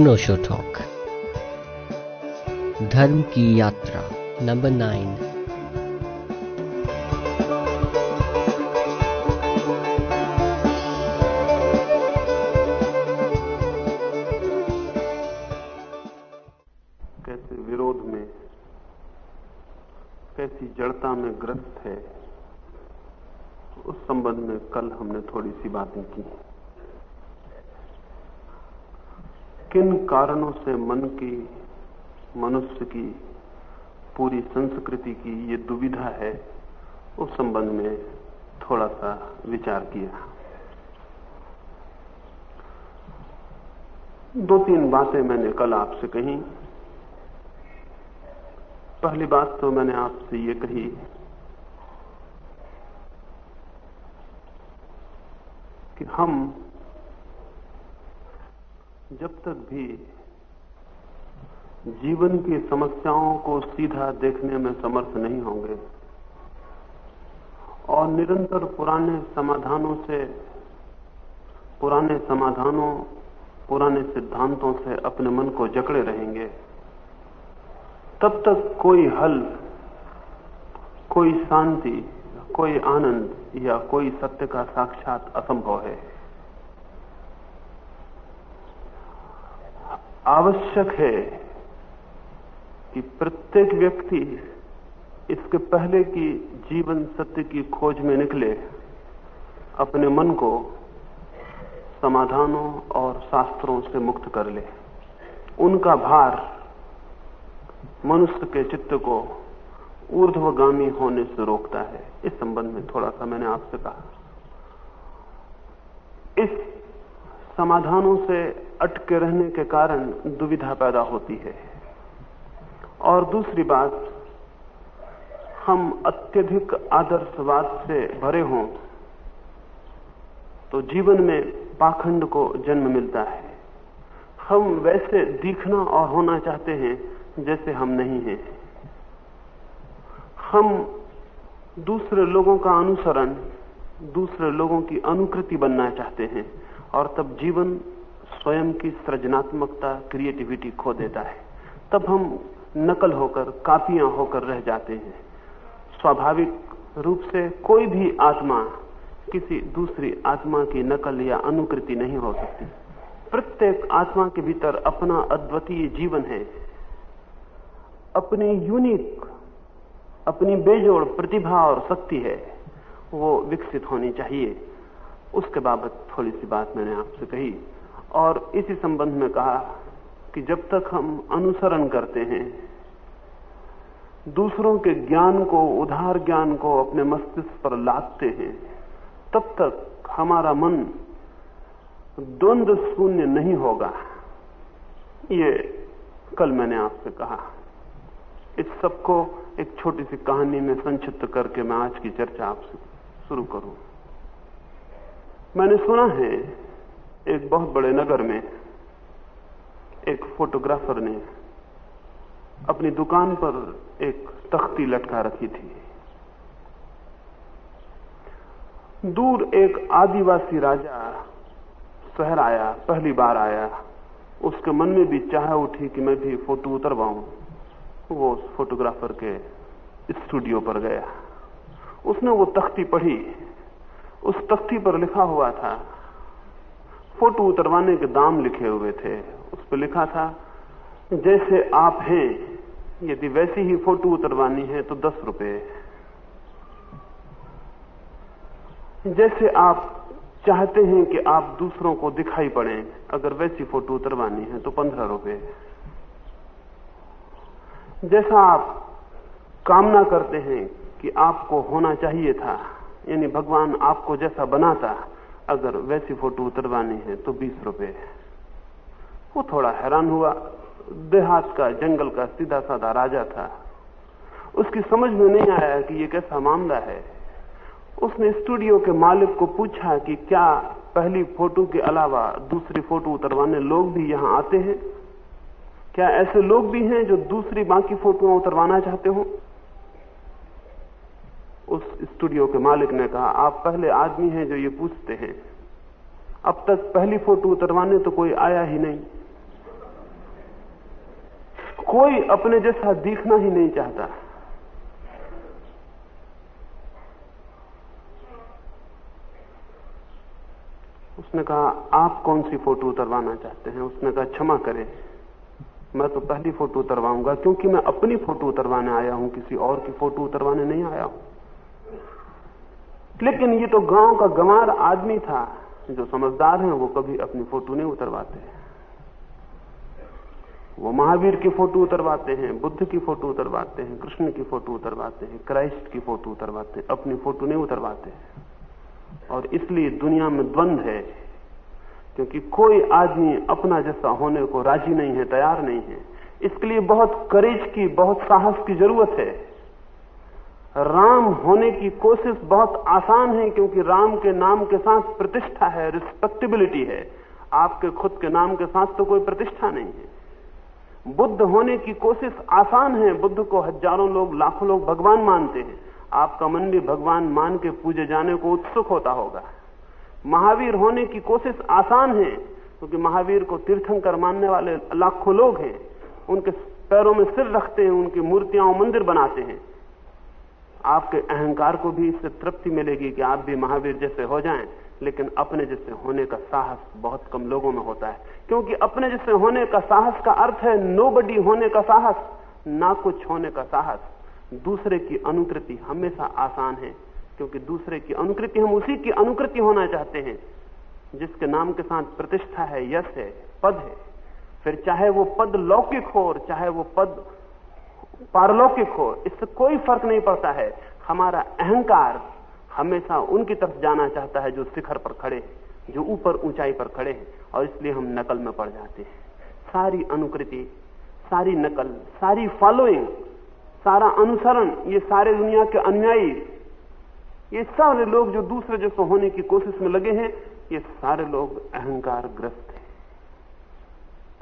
अनोशो talk धर्म की यात्रा नंबर नाइन कैसे विरोध में, कैसी जड़ता में ग्रस्त है उस संबंध में कल हमने थोड़ी सी बातें की किन कारणों से मन की, मनुष्य की, पूरी संस्कृति की ये दुविधा है, उस संबंध में थोड़ा सा विचार किया। दो तीन बातें मैंने कल आपसे कही। पहली बात तो मैंने आपसे ये कही, कि हम जब तक भी जीवन की समस्याओं को सीधा देखने में समर्थ नहीं होंगे और निरंतर पुराने समाधानों से, पुराने समाधानों, पुराने सिद्धांतों से अपने मन को जकड़े रहेंगे, तब तक कोई हल, कोई शांति, कोई आनंद या कोई सत्य का साक्षात असंभव है। आवश्यक है कि प्रत्येक व्यक्ति इसके पहले की जीवन सत्य की खोज में निकले, अपने मन को समाधानों और शास्त्रों से मुक्त कर ले। उनका भार मनुष्य के चित्त को ऊर्ध्वगामी होने से रोकता है। इस संबंध में थोड़ा सा मैंने आपसे कहा। इस समाधानों से अटके रहने के कारण दुविधा पैदा होती है। और दूसरी बात, हम अत्यधिक आदर्शवाद से भरे हों तो जीवन में पाखंड को जन्म मिलता है। हम वैसे दिखना और होना चाहते हैं, जैसे हम नहीं हैं। हम दूसरे लोगों का अनुसरण, दूसरे लोगों की अनुकृति बनना चाहते हैं, और तब जीवन स्वयं की सृजनात्मकता क्रिएटिविटी खो देता है। तब हम नकल होकर कापियाँ होकर रह जाते हैं। स्वाभाविक रूप से कोई भी आत्मा, किसी दूसरी आत्मा की नकल या अनुकृति नहीं हो सकती। प्रत्येक आत्मा के भीतर अपना अद्वितीय जीवन है। अपनी यूनिक अपनी बेजोड़ प्रतिभा और शक्ति है, वो विकसित होनी चाहिए। उसके बाबत थोड़ी सी बात मैंने आपसे कही। और इसी संबंध में कहा कि जब तक हम अनुसरण करते हैं, दूसरों के ज्ञान को, उधार ज्ञान को अपने मस्तिष्क पर लादते हैं, तब तक हमारा मन द्वंद्व शून्य नहीं होगा। ये कल मैंने आपसे कहा। इस सबको एक छोटी सी कहानी में संक्षिप्त करके मैं आज की चर्चा आपसे शुरू करूँ। मैंने सुना है एक बहुत बड़े नगर में एक फोटोग्राफर ने अपनी दुकान पर एक तख्ती लटका रखी थी। दूर एक आदिवासी राजा शहर आया, पहली बार आया। उसके मन में भी चाह उठी कि मैं भी फ़ोटो उतरवाऊं। वो उस फोटोग्राफर के स्टूडियो पर गया। उसने वो तख्ती पढ़ी। उस तख्ती पर लिखा हुआ था फ़ोटो उतरवाने के दाम लिखे हुए थे। उस पर लिखा था, जैसे आप हैं, यदि वैसी ही फ़ोटो उतरवानी है तो दस रुपए। जैसे आप चाहते हैं कि आप दूसरों को दिखाई पड़े, अगर वैसी फ़ोटो उतरवानी है तो पंद्रह रुपए। जैसा आप कामना करते हैं कि आपको होना चाहिए था, यानी भगवान आपको जैसा बनाता अगर वैसी फ़ोटो उतरवानी है तो बीस रुपए वो थोड़ा हैरान हुआ। देहात का, जंगल का सीधा साधा राजा था। उसकी समझ में नहीं आया कि ये कैसा मामला है। उसने स्टूडियो के मालिक को पूछा कि क्या पहली फ़ोटो के अलावा दूसरी फ़ोटो उतरवाने लोग भी यहाँ आते हैं? क्या ऐसे लोग भी हैं जो दूसरी बाकी फोटोआं उतरवाना चाहते हो? उस स्टूडियो के मालिक ने कहा, आप पहले आदमी हैं जो ये पूछते हैं। अब तक पहली फ़ोटो उतरवाने तो कोई आया ही नहीं। कोई अपने जैसा दिखना ही नहीं चाहता। उसने कहा, आप कौन सी फ़ोटो उतरवाना चाहते हैं? उसने कहा, क्षमा करें। मैं तो पहली फ़ोटो उतरवाऊँगा, क्योंकि मैं अपनी फ़ोटो उतरवाने आया हूँ, किसी और की फ़ोटो उतरवाने नहीं आया हूँ। लेकिन ये तो गाँव का गंवार आदमी था। जो समझदार है, वो कभी अपनी फ़ोटो नहीं उतरवाते। वो महावीर की फ़ोटो उतरवाते हैं, बुद्ध की फ़ोटो उतरवाते हैं, कृष्ण की फ़ोटो उतरवाते हैं, क्राइस्ट की फ़ोटो उतरवाते हैं, अपनी फ़ोटो नहीं उतरवाते और इसलिए दुनिया में द्वंद है, क्योंकि कोई आदमी अपना जैसा होने को राज़ी नहीं है, तैयार नहीं है। इसके लिए बहुत करेज की, बहुत साहस की ज़रूरत है। राम होने की कोशिश बहुत आसान है, क्योंकि राम के नाम के साथ प्रतिष्ठा है रिस्पेक्टेबिलिटी है। आपके खुद के नाम के साथ तो कोई प्रतिष्ठा नहीं है। बुद्ध होने की कोशिश आसान है, बुद्ध को हज़ारों लोग, लाखों लोग भगवान मानते हैं। आपका मन भी भगवान मान के पूजे जाने को उत्सुक होता होगा। महावीर होने की कोशिश आसान है, क्योंकि महावीर को तीर्थंकर मानने वाले लाखों लोग हैं। उनके पैरों में सिर रखते हैं, उनकी मूर्तियाँ मंदिर बनाते हैं। आपके अहंकार को भी इससे तृप्ति मिलेगी कि आप भी महावीर जैसे हो जाएँ, लेकिन अपने जैसे होने का साहस बहुत कम लोगों में होता है। क्योंकि अपने जैसे होने का साहस का अर्थ है नोबडी होने का साहस, ना कुछ होने का साहस। दूसरे की अनुकृति हमेशा आसान है, क्योंकि दूसरे की अनुकृति, हम उसी की अनुकृति होना चाहते हैं, जिसके नाम के साथ प्रतिष्ठा है, यश है, पद है। फिर चाहे वो पद लौकिक हो और चाहे वो पद पारलौकिक हो इससे कोई फ़र्क नहीं पड़ता है। हमारा अहंकार हमेशा उनकी तरफ़ जाना चाहता है जो शिखर पर खड़े हैं, जो ऊपर ऊंचाई पर खड़े हैं, और इसलिए हम नकल में पड़ जाते हैं। सारी अनुकृति, सारी नकल, सारी फॉलोइंग, सारा अनुसरण, ये सारे दुनिया के अनुयायी, ये सारे लोग जो दूसरे जैसे होने की कोशिश में लगे हैं, ये सारे लोग अहंकार ग्रस्त हैं।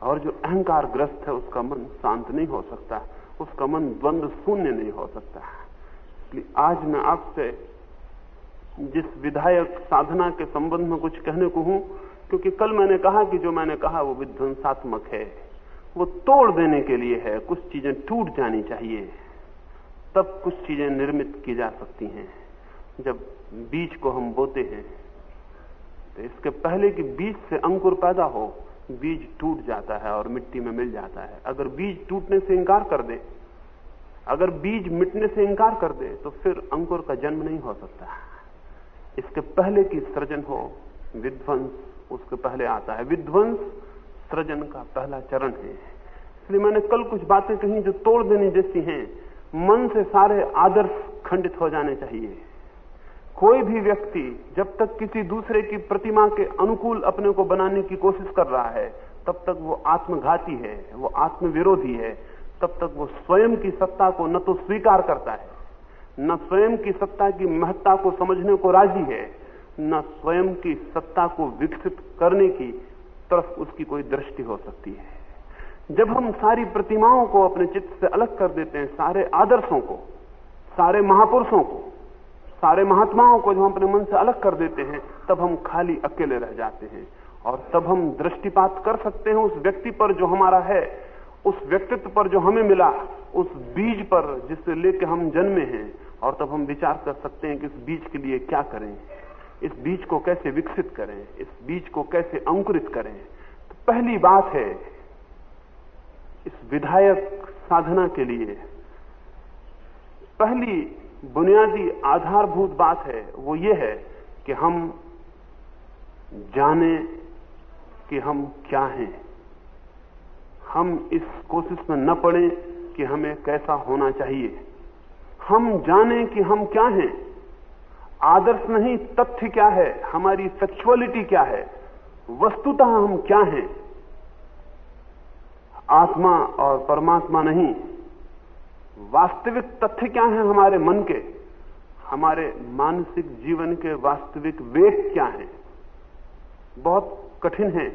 और जो अहंकार ग्रस्त है, उसका मन शांत नहीं हो सकता। उसका मन द्वंद शून्य नहीं हो सकता। इसलिए आज मैं आपसे जिस विधायक साधना के संबंध में कुछ कहने को हूँ, क्योंकि कल मैंने कहा कि जो मैंने कहा वो विध्वंसात्मक है। वो तोड़ देने के लिए है, कुछ चीज़ें टूट जानी चाहिए। तब कुछ चीज़ें निर्मित की जा सकती हैं। जब बीज को हम बोते हैं तो इसके पहले कि बीज से अंकुर पैदा हो बीज टूट जाता है और मिट्टी में मिल जाता है। अगर बीज टूटने से इंकार कर दे, अगर बीज मिटने से इंकार कर दे तो फिर अंकुर का जन्म नहीं हो सकता। इसके पहले की सृजन हो विध्वंस, उसके पहले आता है विध्वंस। सृजन का पहला चरण है। इसलिए मैंने कल कुछ बातें कही जो तोड़ देने जैसी हैं। मन से सारे आदर्श खंडित हो जाने चाहिए। कोई भी व्यक्ति जब तक किसी दूसरे की प्रतिमा के अनुकूल अपने को बनाने की कोशिश कर रहा है, तब तक वो आत्मघाती है, वो आत्मविरोधी है, तब तक वो स्वयं की सत्ता को न तो स्वीकार करता है, न स्वयं की सत्ता की महत्ता को समझने को राज़ी है, न स्वयं की सत्ता को विकसित करने की तरफ़ उसकी कोई दृष्टि हो सकती है। जब हम सारी प्रतिमाओं को अपने चित्त से अलग कर देते हैं, सारे आदर्शों को, सारे महापुरुषों को सारे महात्माओं को जब हम अपने मन से अलग कर देते हैं, तब हम खाली अकेले रह जाते हैं। और तब हम दृष्टिपात कर सकते हैं उस व्यक्ति पर जो हमारा है, उस व्यक्तित्व पर जो हमें मिला, उस बीज पर जिससे लेके हम जन्मे हैं। और तब हम विचार कर सकते हैं कि इस बीज के लिए क्या करें, इस बीज को कैसे विकसित करें, इस बीज को कैसे अंकुरित करें। तो पहली बात है, इस विधायक साधना के लिए, पहली बुनियादी आधारभूत बात है, वो ये है कि हम जाने कि हम क्या हैं। हम इस कोशिश में न पड़े कि हमें कैसा होना चाहिए। हम जाने कि हम क्या हैं। आदर्श नहीं, तथ्य क्या है? हमारी सेक्सुअलिटी क्या है? वस्तुतः हम क्या हैं? आत्मा और परमात्मा नहीं वास्तविक तथ्य क्या है हमारे मन के? हमारे मानसिक जीवन के वास्तविक वेग क्या है? बहुत कठिन है।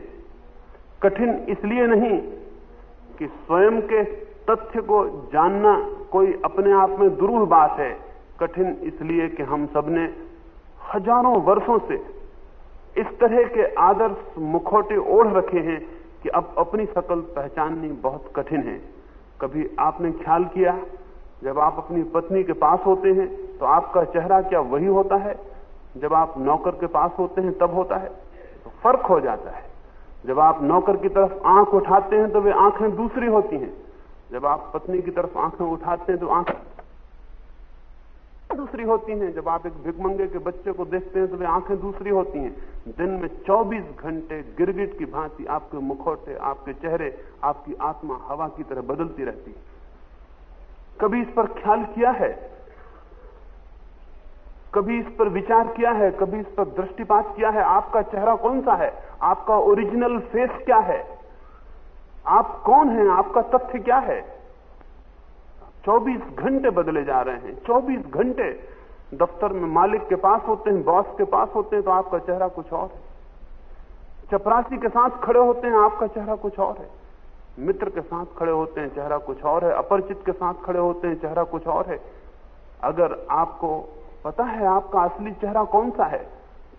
कठिन इसलिए नहीं कि स्वयं के तथ्य को जानना कोई अपने आप में दुरूह बात है। कठिन इसलिए कि हम सबने हज़ारों वर्षों से इस तरह के आदर्श मुखौटे ओढ़ रखे हैं कि अब अपनी शकल पहचाननी बहुत कठिन है। कभी आपने ख्याल किया, जब आप अपनी पत्नी के पास होते हैं तो आपका चेहरा क्या वही होता है? जब आप नौकर के पास होते हैं, तब होता है? तो फ़र्क हो जाता है। जब आप नौकर की तरफ़ आँख उठाते हैं तो वे आँखें दूसरी होती हैं। जब आप पत्नी की तरफ़ आँखें उठाते हैं तो आँखें दूसरी होती हैं। जब आप एक भिगमंगे के बच्चे को देखते हैं तो वे आँखें दूसरी होती हैं। दिन में 24 घंटे गिरगिट की भांति आपके मुखौटे, आपके चेहरे, आपकी आत्मा हवा की तरह बदलती रहती है। कभी इस पर ख्याल किया है? कभी इस पर विचार किया है? कभी इस पर दृष्टिपात किया है? आपका चेहरा कौन सा है? आपका ओरिजिनल फेस क्या है? आप कौन हैं? आपका तथ्य क्या है? 24 घंटे बदले जा रहे हैं। 24 घंटे दफ्तर में मालिक के पास होते हैं, बॉस के पास होते हैं तो आपका चेहरा कुछ और है। चपरासी के साथ खड़े होते हैं, आपका चेहरा कुछ और है। मित्र के साथ खड़े होते हैं, चेहरा कुछ और है। अपरिचित के साथ खड़े होते हैं, चेहरा कुछ और है। अगर आपको पता है आपका असली चेहरा कौन सा है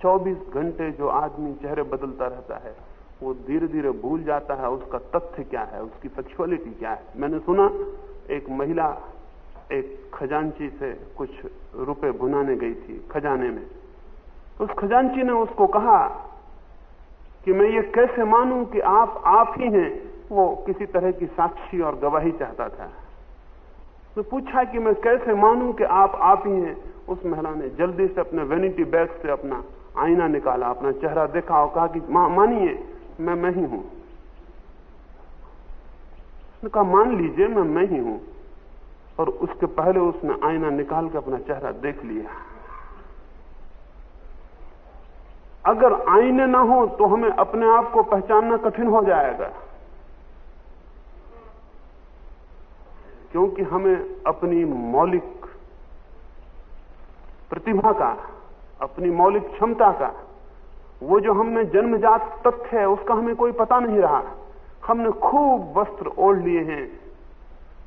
24 घंटे जो आदमी चेहरे बदलता रहता है, वो धीरे धीरे भूल जाता है, उसका तथ्य क्या है, उसकी सेक्सुअलिटी क्या है। मैंने सुना एक महिला एक खजांची से कुछ रुपए भुनाने गई थी खजाने में। उस खजांची ने उसको कहा कि मैं ये कैसे मानूं कि आप आप ही हैं वो किसी तरह की साक्षी और गवाही चाहता था। तो पूछा कि मैं कैसे मानूं कि आप आप ही हैं। उस महिला ने जल्दी से अपने वेनिटी बैग से अपना आईना निकाला अपना चेहरा देखा और कहा कि मा, मानिए मैं मैं ही हूँ। उसने कहा मान लीजिए, मैं मैं ही। हूँ और उसके पहले उसने आईना निकाल के अपना चेहरा देख लिया। अगर आईने ना हो तो हमें अपने आप को पहचानना कठिन हो जाएगा। क्योंकि हमें अपनी मौलिक प्रतिभा का, अपनी मौलिक क्षमता का, वो जो हमें जन्मजात तथ्य है, उसका हमें कोई पता नहीं रहा। हमने खूब वस्त्र ओढ़ लिए हैं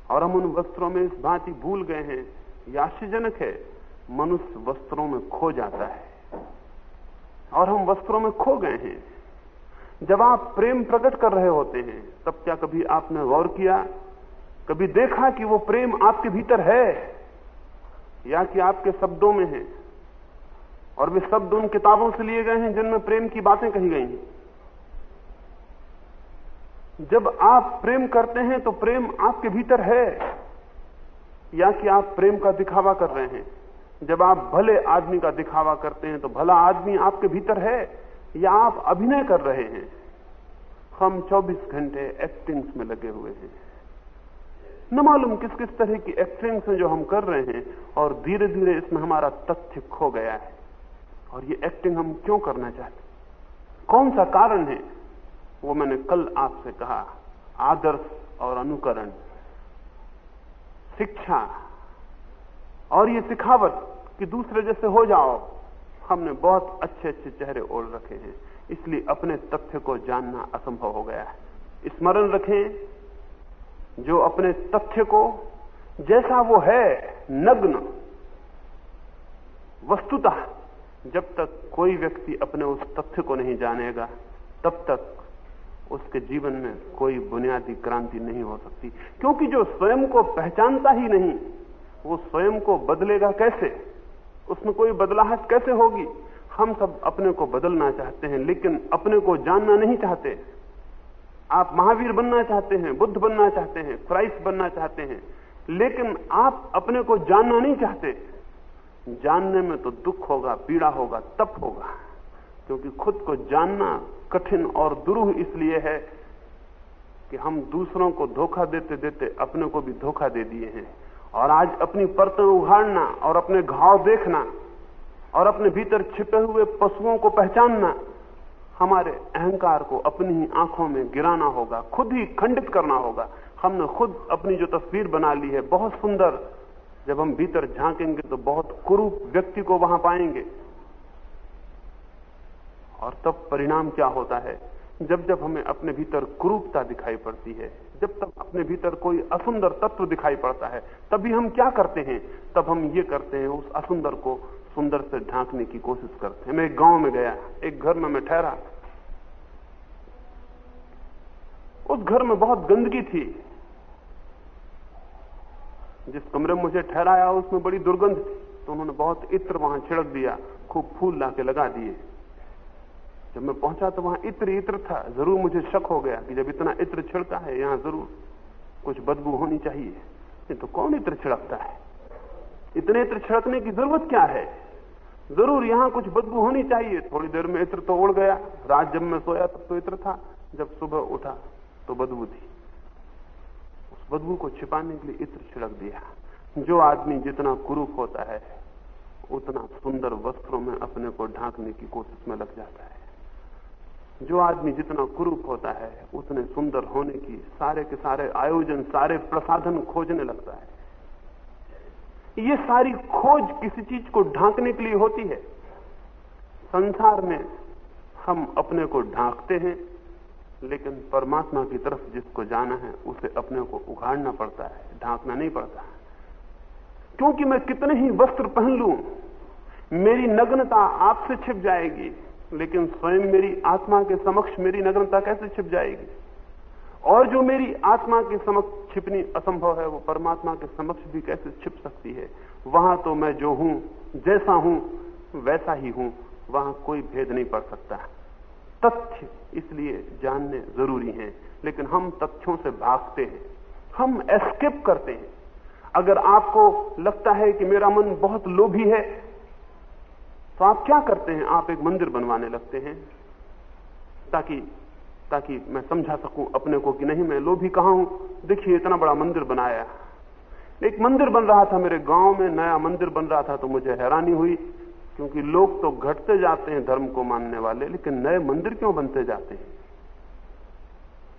और हम उन वस्त्रों में इस भांति भूल गए हैं। यह आश्चर्यजनक है, मनुष्य वस्त्रों में खो जाता है और हम वस्त्रों में खो गए हैं। जब आप प्रेम प्रकट कर रहे होते हैं, तब क्या कभी आपने गौर किया? कभी देखा कि वो प्रेम आपके भीतर है? या कि आपके शब्दों में है? और वे शब्द उन किताबों से लिए गए हैं जिनमें प्रेम की बातें कही गई हैं। जब आप प्रेम करते हैं तो प्रेम आपके भीतर है। या कि आप प्रेम का दिखावा कर रहे हैं। जब आप भले आदमी का दिखावा करते हैं तो भला आदमी आपके भीतर है, या आप अभिनय कर रहे हैं। हम 24 घंटे एक्टिंग्स में लगे हुए हैं। न मालूम किस किस तरह की एक्टिंग्स हैं जो हम कर रहे हैं, और धीरे धीरे इसमें हमारा तथ्य खो गया है। और ये एक्टिंग हम क्यों करना चाहते कौन सा कारण है? वो मैंने कल आपसे कहा, आदर्श और अनुकरण, शिक्षा, और ये सिखावट कि दूसरे जैसे हो जाओ, हमने बहुत अच्छे अच्छे चेहरे ओढ़ रखे हैं। इसलिए अपने तथ्य को जानना असंभव हो गया है। स्मरण रखें, जो अपने तथ्य को, जैसा वो है, नग्न, वस्तुतः, जब तक कोई व्यक्ति अपने उस तथ्य को नहीं जानेगा, तब तक उसके जीवन में कोई बुनियादी क्रांति नहीं हो सकती। क्योंकि जो स्वयं को पहचानता ही नहीं, वो स्वयं को बदलेगा कैसे? उसमें कोई बदलाहट कैसे होगी? हम सब अपने को बदलना चाहते हैं, लेकिन अपने को जानना नहीं चाहते। आप महावीर बनना चाहते हैं, बुद्ध बनना चाहते हैं, क्राइस्ट बनना चाहते हैं, लेकिन आप अपने को जानना नहीं चाहते। जानने में तो दुख होगा, पीड़ा होगा, तप होगा, क्योंकि खुद को जानना कठिन और दुरूह इसलिए है कि हम दूसरों को धोखा देते देते अपने को भी धोखा दे दिए हैं। और आज अपनी परतें उघाड़ना और अपने घाव देखना और अपने भीतर छिपे हुए पशुओं को पहचानना, हमारे अहंकार को अपनी ही आँखों में गिराना होगा, खुद ही खंडित करना होगा। हमने खुद अपनी जो तस्वीर बना ली है, बहुत सुंदर। जब हम भीतर झांकेंगे तो बहुत कुरूप व्यक्ति को वहाँ पाएँगे। और तब परिणाम क्या होता है? जब जब हमें अपने भीतर क्रूपता दिखाई पड़ती है, जब तक अपने भीतर कोई असुंदर तत्व दिखाई पड़ता है, तभी हम क्या करते हैं? तब हम ये करते हैं, उस असुंदर को सुंदर से ढांकने की कोशिश करते हैं। मैं गाँव में गया, एक घर में मैं ठहरा। उस घर में बहुत गंदगी थी। जिस कमरे में मुझे ठहराया, उसमें बड़ी दुर्गंध थी। तो उन्होंने बहुत इत्र वहाँ छिड़क दिया, खूब फूल ला के लगा दिए। जब मैं पहुँचा तो वहाँ इत्र इत्र था। ज़रूर मुझे शक हो गया कि जब इतना इत्र छिड़का है, यहाँ ज़रूर कुछ बदबू होनी चाहिए। नहीं तो कौन इत्र छिड़कता है? इतने इत्र छिड़कने की ज़रूरत क्या है? ज़रूर यहाँ कुछ बदबू होनी चाहिए। थोड़ी देर में इत्र तो उड़ गया। रात जब मैं सोया तब तो इत्र था। जब सुबह उठा तो बदबू थी। उस बदबू को छिपाने के लिए इत्र छिड़क दिया। जो आदमी जितना कुरूप होता है, उतना सुंदर वस्त्रों में अपने को ढांकने की कोशिश में लग जाता है। जो आदमी जितना कुरूप होता है, उतने सुंदर होने की सारे के सारे आयोजन, सारे प्रसाधन खोजने लगता है। ये सारी खोज किसी चीज़ को ढांकने के लिए होती है। संसार में हम अपने को ढांकते हैं, लेकिन परमात्मा की तरफ़ जिसको जाना है, उसे अपने को उघाड़ना पड़ता है, ढांकना नहीं पड़ता। क्योंकि मैं कितने ही वस्त्र पहन लू, मेरी नग्नता आपसे छिप जाएगी लेकिन स्वयं मेरी आत्मा के समक्ष मेरी नग्नता कैसे छिप जाएगी? और जो मेरी आत्मा के समक्ष छिपनी असंभव है, वो परमात्मा के समक्ष भी कैसे छिप सकती है? वहाँ तो मैं जो हूँ, जैसा हूँ, वैसा ही हूँ। वहाँ कोई भेद नहीं पड़ सकता। तथ्य इसलिए जानने ज़रूरी हैं, लेकिन हम तथ्यों से भागते हैं। हम एस्केप करते हैं। अगर आपको लगता है कि मेरा मन बहुत लोभी है तो आप क्या करते हैं? आप एक मंदिर बनवाने लगते हैं ताकि ताकि मैं समझा सकूँ अपने को कि नहीं, मैं लोभी कहा हूँ? देखिए, इतना बड़ा मंदिर बनाया एक मंदिर बन रहा था मेरे गाँव में, नया मंदिर बन रहा था तो मुझे हैरानी हुई, क्योंकि लोग तो घटते जाते हैं धर्म को मानने वाले, लेकिन नए मंदिर क्यों बनते जाते हैं?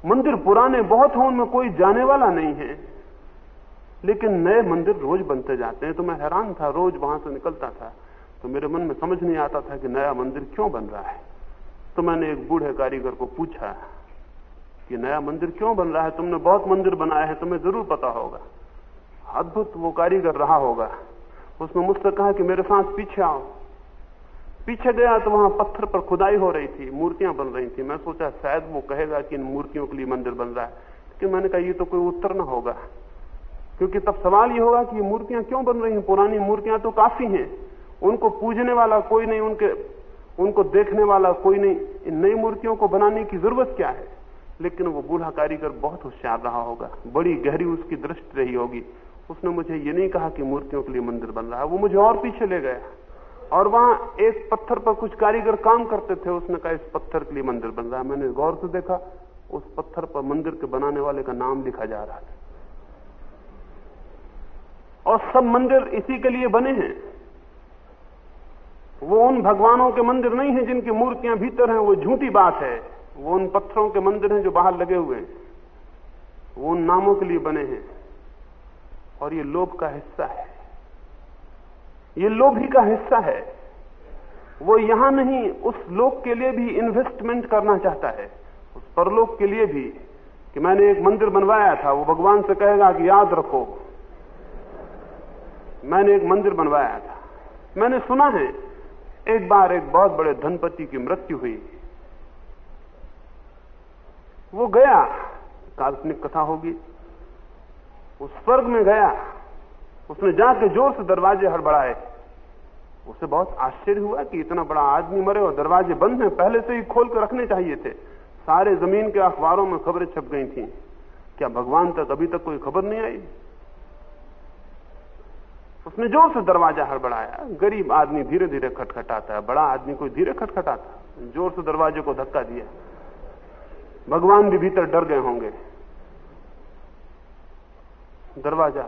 मंदिर पुराने बहुत हों, उनमें कोई जाने वाला नहीं है। लेकिन नए मंदिर रोज बनते जाते हैं तो मैं हैरान था, रोज वहाँ से निकलता था। तो मेरे मन में समझ नहीं आता था कि नया मंदिर क्यों बन रहा है। तो मैंने एक बूढ़े कारीगर को पूछा कि नया मंदिर क्यों बन रहा है? तुमने बहुत मंदिर बनाया है, तुम्हें ज़रूर पता होगा। अद्भुत वो कारीगर रहा होगा। उसने मुझसे कहा कि मेरे साथ पीछे आओ। पीछे गया तो वहाँ पत्थर पर खुदाई हो रही थी, मूर्तियाँ बन रही थी। मैं सोचा शायद वो कहेगा कि इन मूर्तियों के लिए मंदिर बन रहा है। लेकिन मैंने कहा, ये तो कोई उत्तर ना होगा। क्योंकि तब सवाल ये होगा कि ये मूर्तियाँ क्यों बन रही हैं? पुरानी मूर्तियाँ तो काफ़ी हैं। उनको पूजने वाला कोई नहीं, उनके, उनको देखने वाला कोई नहीं। इन नई मूर्तियों को बनाने की ज़रूरत क्या है? लेकिन वो बूढ़ा कारीगर बहुत होशियार रहा होगा। बड़ी गहरी उसकी दृष्टि रही होगी। उसने मुझे ये नहीं कहा कि मूर्तियों के लिए मंदिर बन रहा है। वो मुझे और पीछे ले गया। और वहाँ एक पत्थर पर कुछ कारीगर काम करते थे। उसने कहा, इस पत्थर के लिए मंदिर बन रहा है। मैंने गौर से देखा, उस पत्थर पर मंदिर के बनाने वाले का नाम लिखा जा रहा था और सब मंदिर इसी के लिए बने हैं। वो उन भगवानों के मंदिर नहीं है जिनकी मूर्तियाँ भीतर हैं, वो झूठी बात है। वो उन पत्थरों के मंदिर हैं जो बाहर लगे हुए हैं। वो उन नामों के लिए बने हैं। और ये लोभ का हिस्सा है। ये लोभी का हिस्सा है। वो यहाँ नहीं, उस लोक के लिए भी इन्वेस्टमेंट करना चाहता है। उस परलोक के लिए भी। कि मैंने एक मंदिर बनवाया था, वो भगवान से कहेगा कि याद रखो। मैंने एक मंदिर बनवाया था। मैंने सुना है एक बार एक बहुत बड़े धनपति की मृत्यु हुई। वो गया, काल्पनिक कथा होगी। वो स्वर्ग में गया। उसने जाके ज़ोर से दरवाजे हड़बड़ाए। उसे बहुत आश्चर्य हुआ कि इतना बड़ा आदमी मरे और दरवाजे बंद हैं। पहले से ही खोल कर रखने चाहिए थे। सारे ज़मीन के अखबारों में खबरें छप गई थी। क्या भगवान तक अभी तक कोई खबर नहीं आई? उसने ज़ोर से दरवाज़ा हड़बड़ाया। गरीब आदमी धीरे धीरे खटखटाता है, बड़ा आदमी कोई धीरे खटखटाता ज़ोर से दरवाजे को धक्का दिया। भगवान भी भीतर डर गए होंगे। दरवाज़ा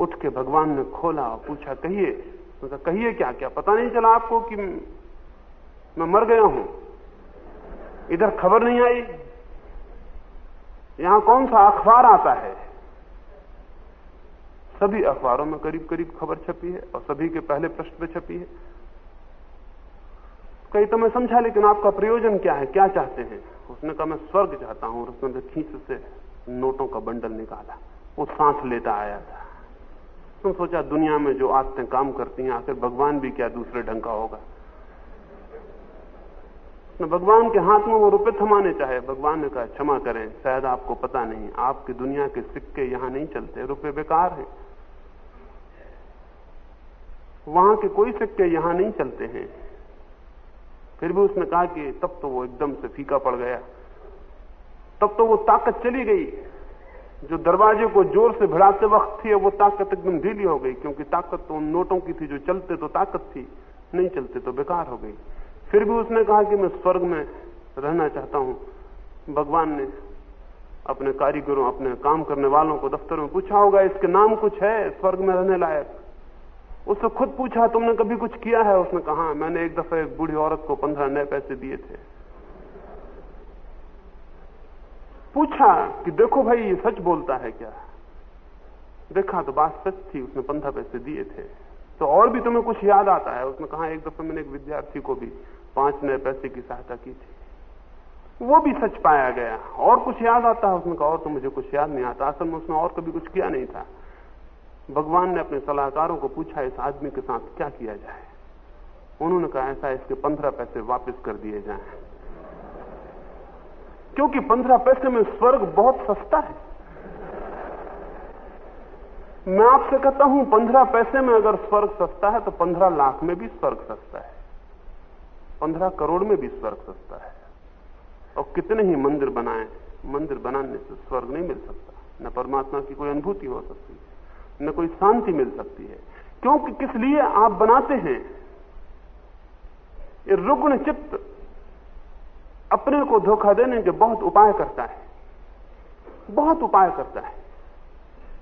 उठ के भगवान ने खोला और पूछा, कहिए? तो कहिए क्या क्या पता नहीं चला आपको कि मैं मर गया हूँ। इधर खबर नहीं आई। यहाँ कौन सा अखबार आता है? सभी अखबारों में करीब करीब खबर छपी है और सभी के पहले पृष्ठ पे छपी है। कहीं तो मैं समझा, लेकिन आपका प्रयोजन क्या है? क्या चाहते हैं? उसने कहा, मैं स्वर्ग चाहता हूँ। और उसने खींच से नोटों का बंडल निकाला। वो सांस लेता आया था। तुम सोचा, दुनिया में जो आदतें काम करती हैं, आखिर भगवान भी क्या दूसरे ढंग का होगा? उसने भगवान के हाथ में वो रुपए थमाने चाहे। भगवान ने कहा, क्षमा करें, शायद आपको पता नहीं, आपकी दुनिया के सिक्के यहाँ नहीं चलते। रुपए बेकार हैं। वहाँ के कोई सिक्के यहाँ नहीं चलते हैं। फिर भी उसने कहा कि तब तो वो एकदम से फीका पड़ गया। तब तो वो ताकत चली गई। जो दरवाजे को ज़ोर से भिड़ाते वक्त थी वो ताकत एकदम ढीली हो गई, क्योंकि ताकत तो उन नोटों की थी जो चलते तो ताकत थी, नहीं चलते तो बेकार हो गई। फिर भी उसने कहा कि मैं स्वर्ग में रहना चाहता हूँ। भगवान ने अपने कारीगरों, अपने काम करने वालों को दफ्तर में पूछा होगा, इसके नाम कुछ है? स्वर्ग में रहने लायक। उससे खुद पूछा, तुमने कभी कुछ किया है? उसने कहा मैंने एक दफे एक बूढ़ी औरत को पंद्रह नए पैसे दिए थे। पूछा कि देखो भाई, ये सच बोलता है क्या? देखा तो बात सच थी, उसने पंद्रह पैसे दिए थे। तो और भी तुम्हें कुछ याद आता है? उसने कहा, एक दफे मैंने एक विद्यार्थी को भी पाँच नए पैसे की सहायता की थी। वो भी सच पाया गया। और कुछ याद आता है? उसने कहा, और तो मुझे कुछ याद नहीं आता। असल में उसने और कभी कुछ किया नहीं था। भगवान ने अपने सलाहकारों को पूछा, इस आदमी के साथ क्या किया जाए? उन्होंने कहा, ऐसा इसके पंद्रह पैसे वापस कर दिए जाए। क्योंकि पंद्रह पैसे में स्वर्ग बहुत सस्ता है। मैं आपसे कहता हूँ, पंद्रह पैसे में अगर स्वर्ग सस्ता है तो पंद्रह लाख में भी स्वर्ग सस्ता है। पंद्रह करोड़ में भी स्वर्ग सस्ता है। और कितने ही मंदिर बनाए, मंदिर बनाने से स्वर्ग नहीं मिल सकता। न परमात्मा की कोई अनुभूति हो सकती। न कोई शांति मिल सकती है। क्योंकि किस लिए आप बनाते हैं? ये रुग्ण चित्त अपने को धोखा देने के बहुत उपाय करता है। बहुत उपाय करता है।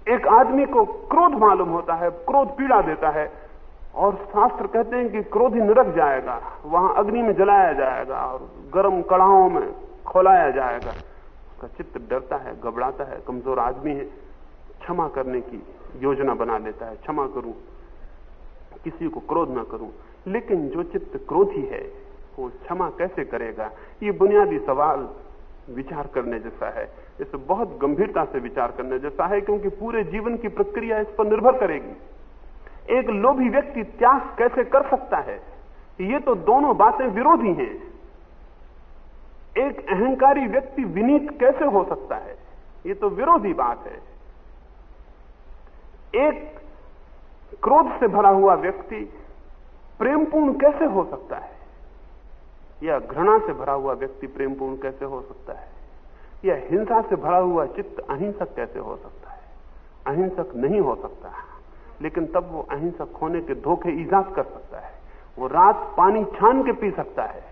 एक आदमी को क्रोध मालूम होता है, क्रोध पीड़ा देता है, और शास्त्र कहते हैं कि क्रोध ही निरक जाएगा। वहाँ अग्नि में जलाया जाएगा और गर्म कड़ाओं में खोलाया जाएगा। उसका चित्त डरता है, घबराता है, कमज़ोर आदमी है। क्षमा करने की योजना बना लेता है। क्षमा करूँ, किसी को क्रोध ना करूँ। लेकिन जो चित्त क्रोधी है, वो क्षमा कैसे करेगा? ये बुनियादी सवाल विचार करने जैसा है। इसे बहुत गंभीरता से विचार करने जैसा है, क्योंकि पूरे जीवन की प्रक्रिया इस पर निर्भर करेगी। एक लोभी व्यक्ति त्याग कैसे कर सकता है? ये तो दोनों बातें विरोधी हैं। एक अहंकारी व्यक्ति विनीत कैसे हो सकता है? ये तो विरोधी बात है। एक क्रोध से भरा हुआ व्यक्ति प्रेमपूर्ण कैसे हो सकता है? या घृणा से भरा हुआ व्यक्ति प्रेमपूर्ण कैसे हो सकता है? या हिंसा से भरा हुआ चित्त अहिंसक कैसे हो सकता है? अहिंसक नहीं हो सकता। लेकिन तब वो अहिंसक होने के धोखे ईजाद कर सकता है। वो रात पानी छान के पी सकता है।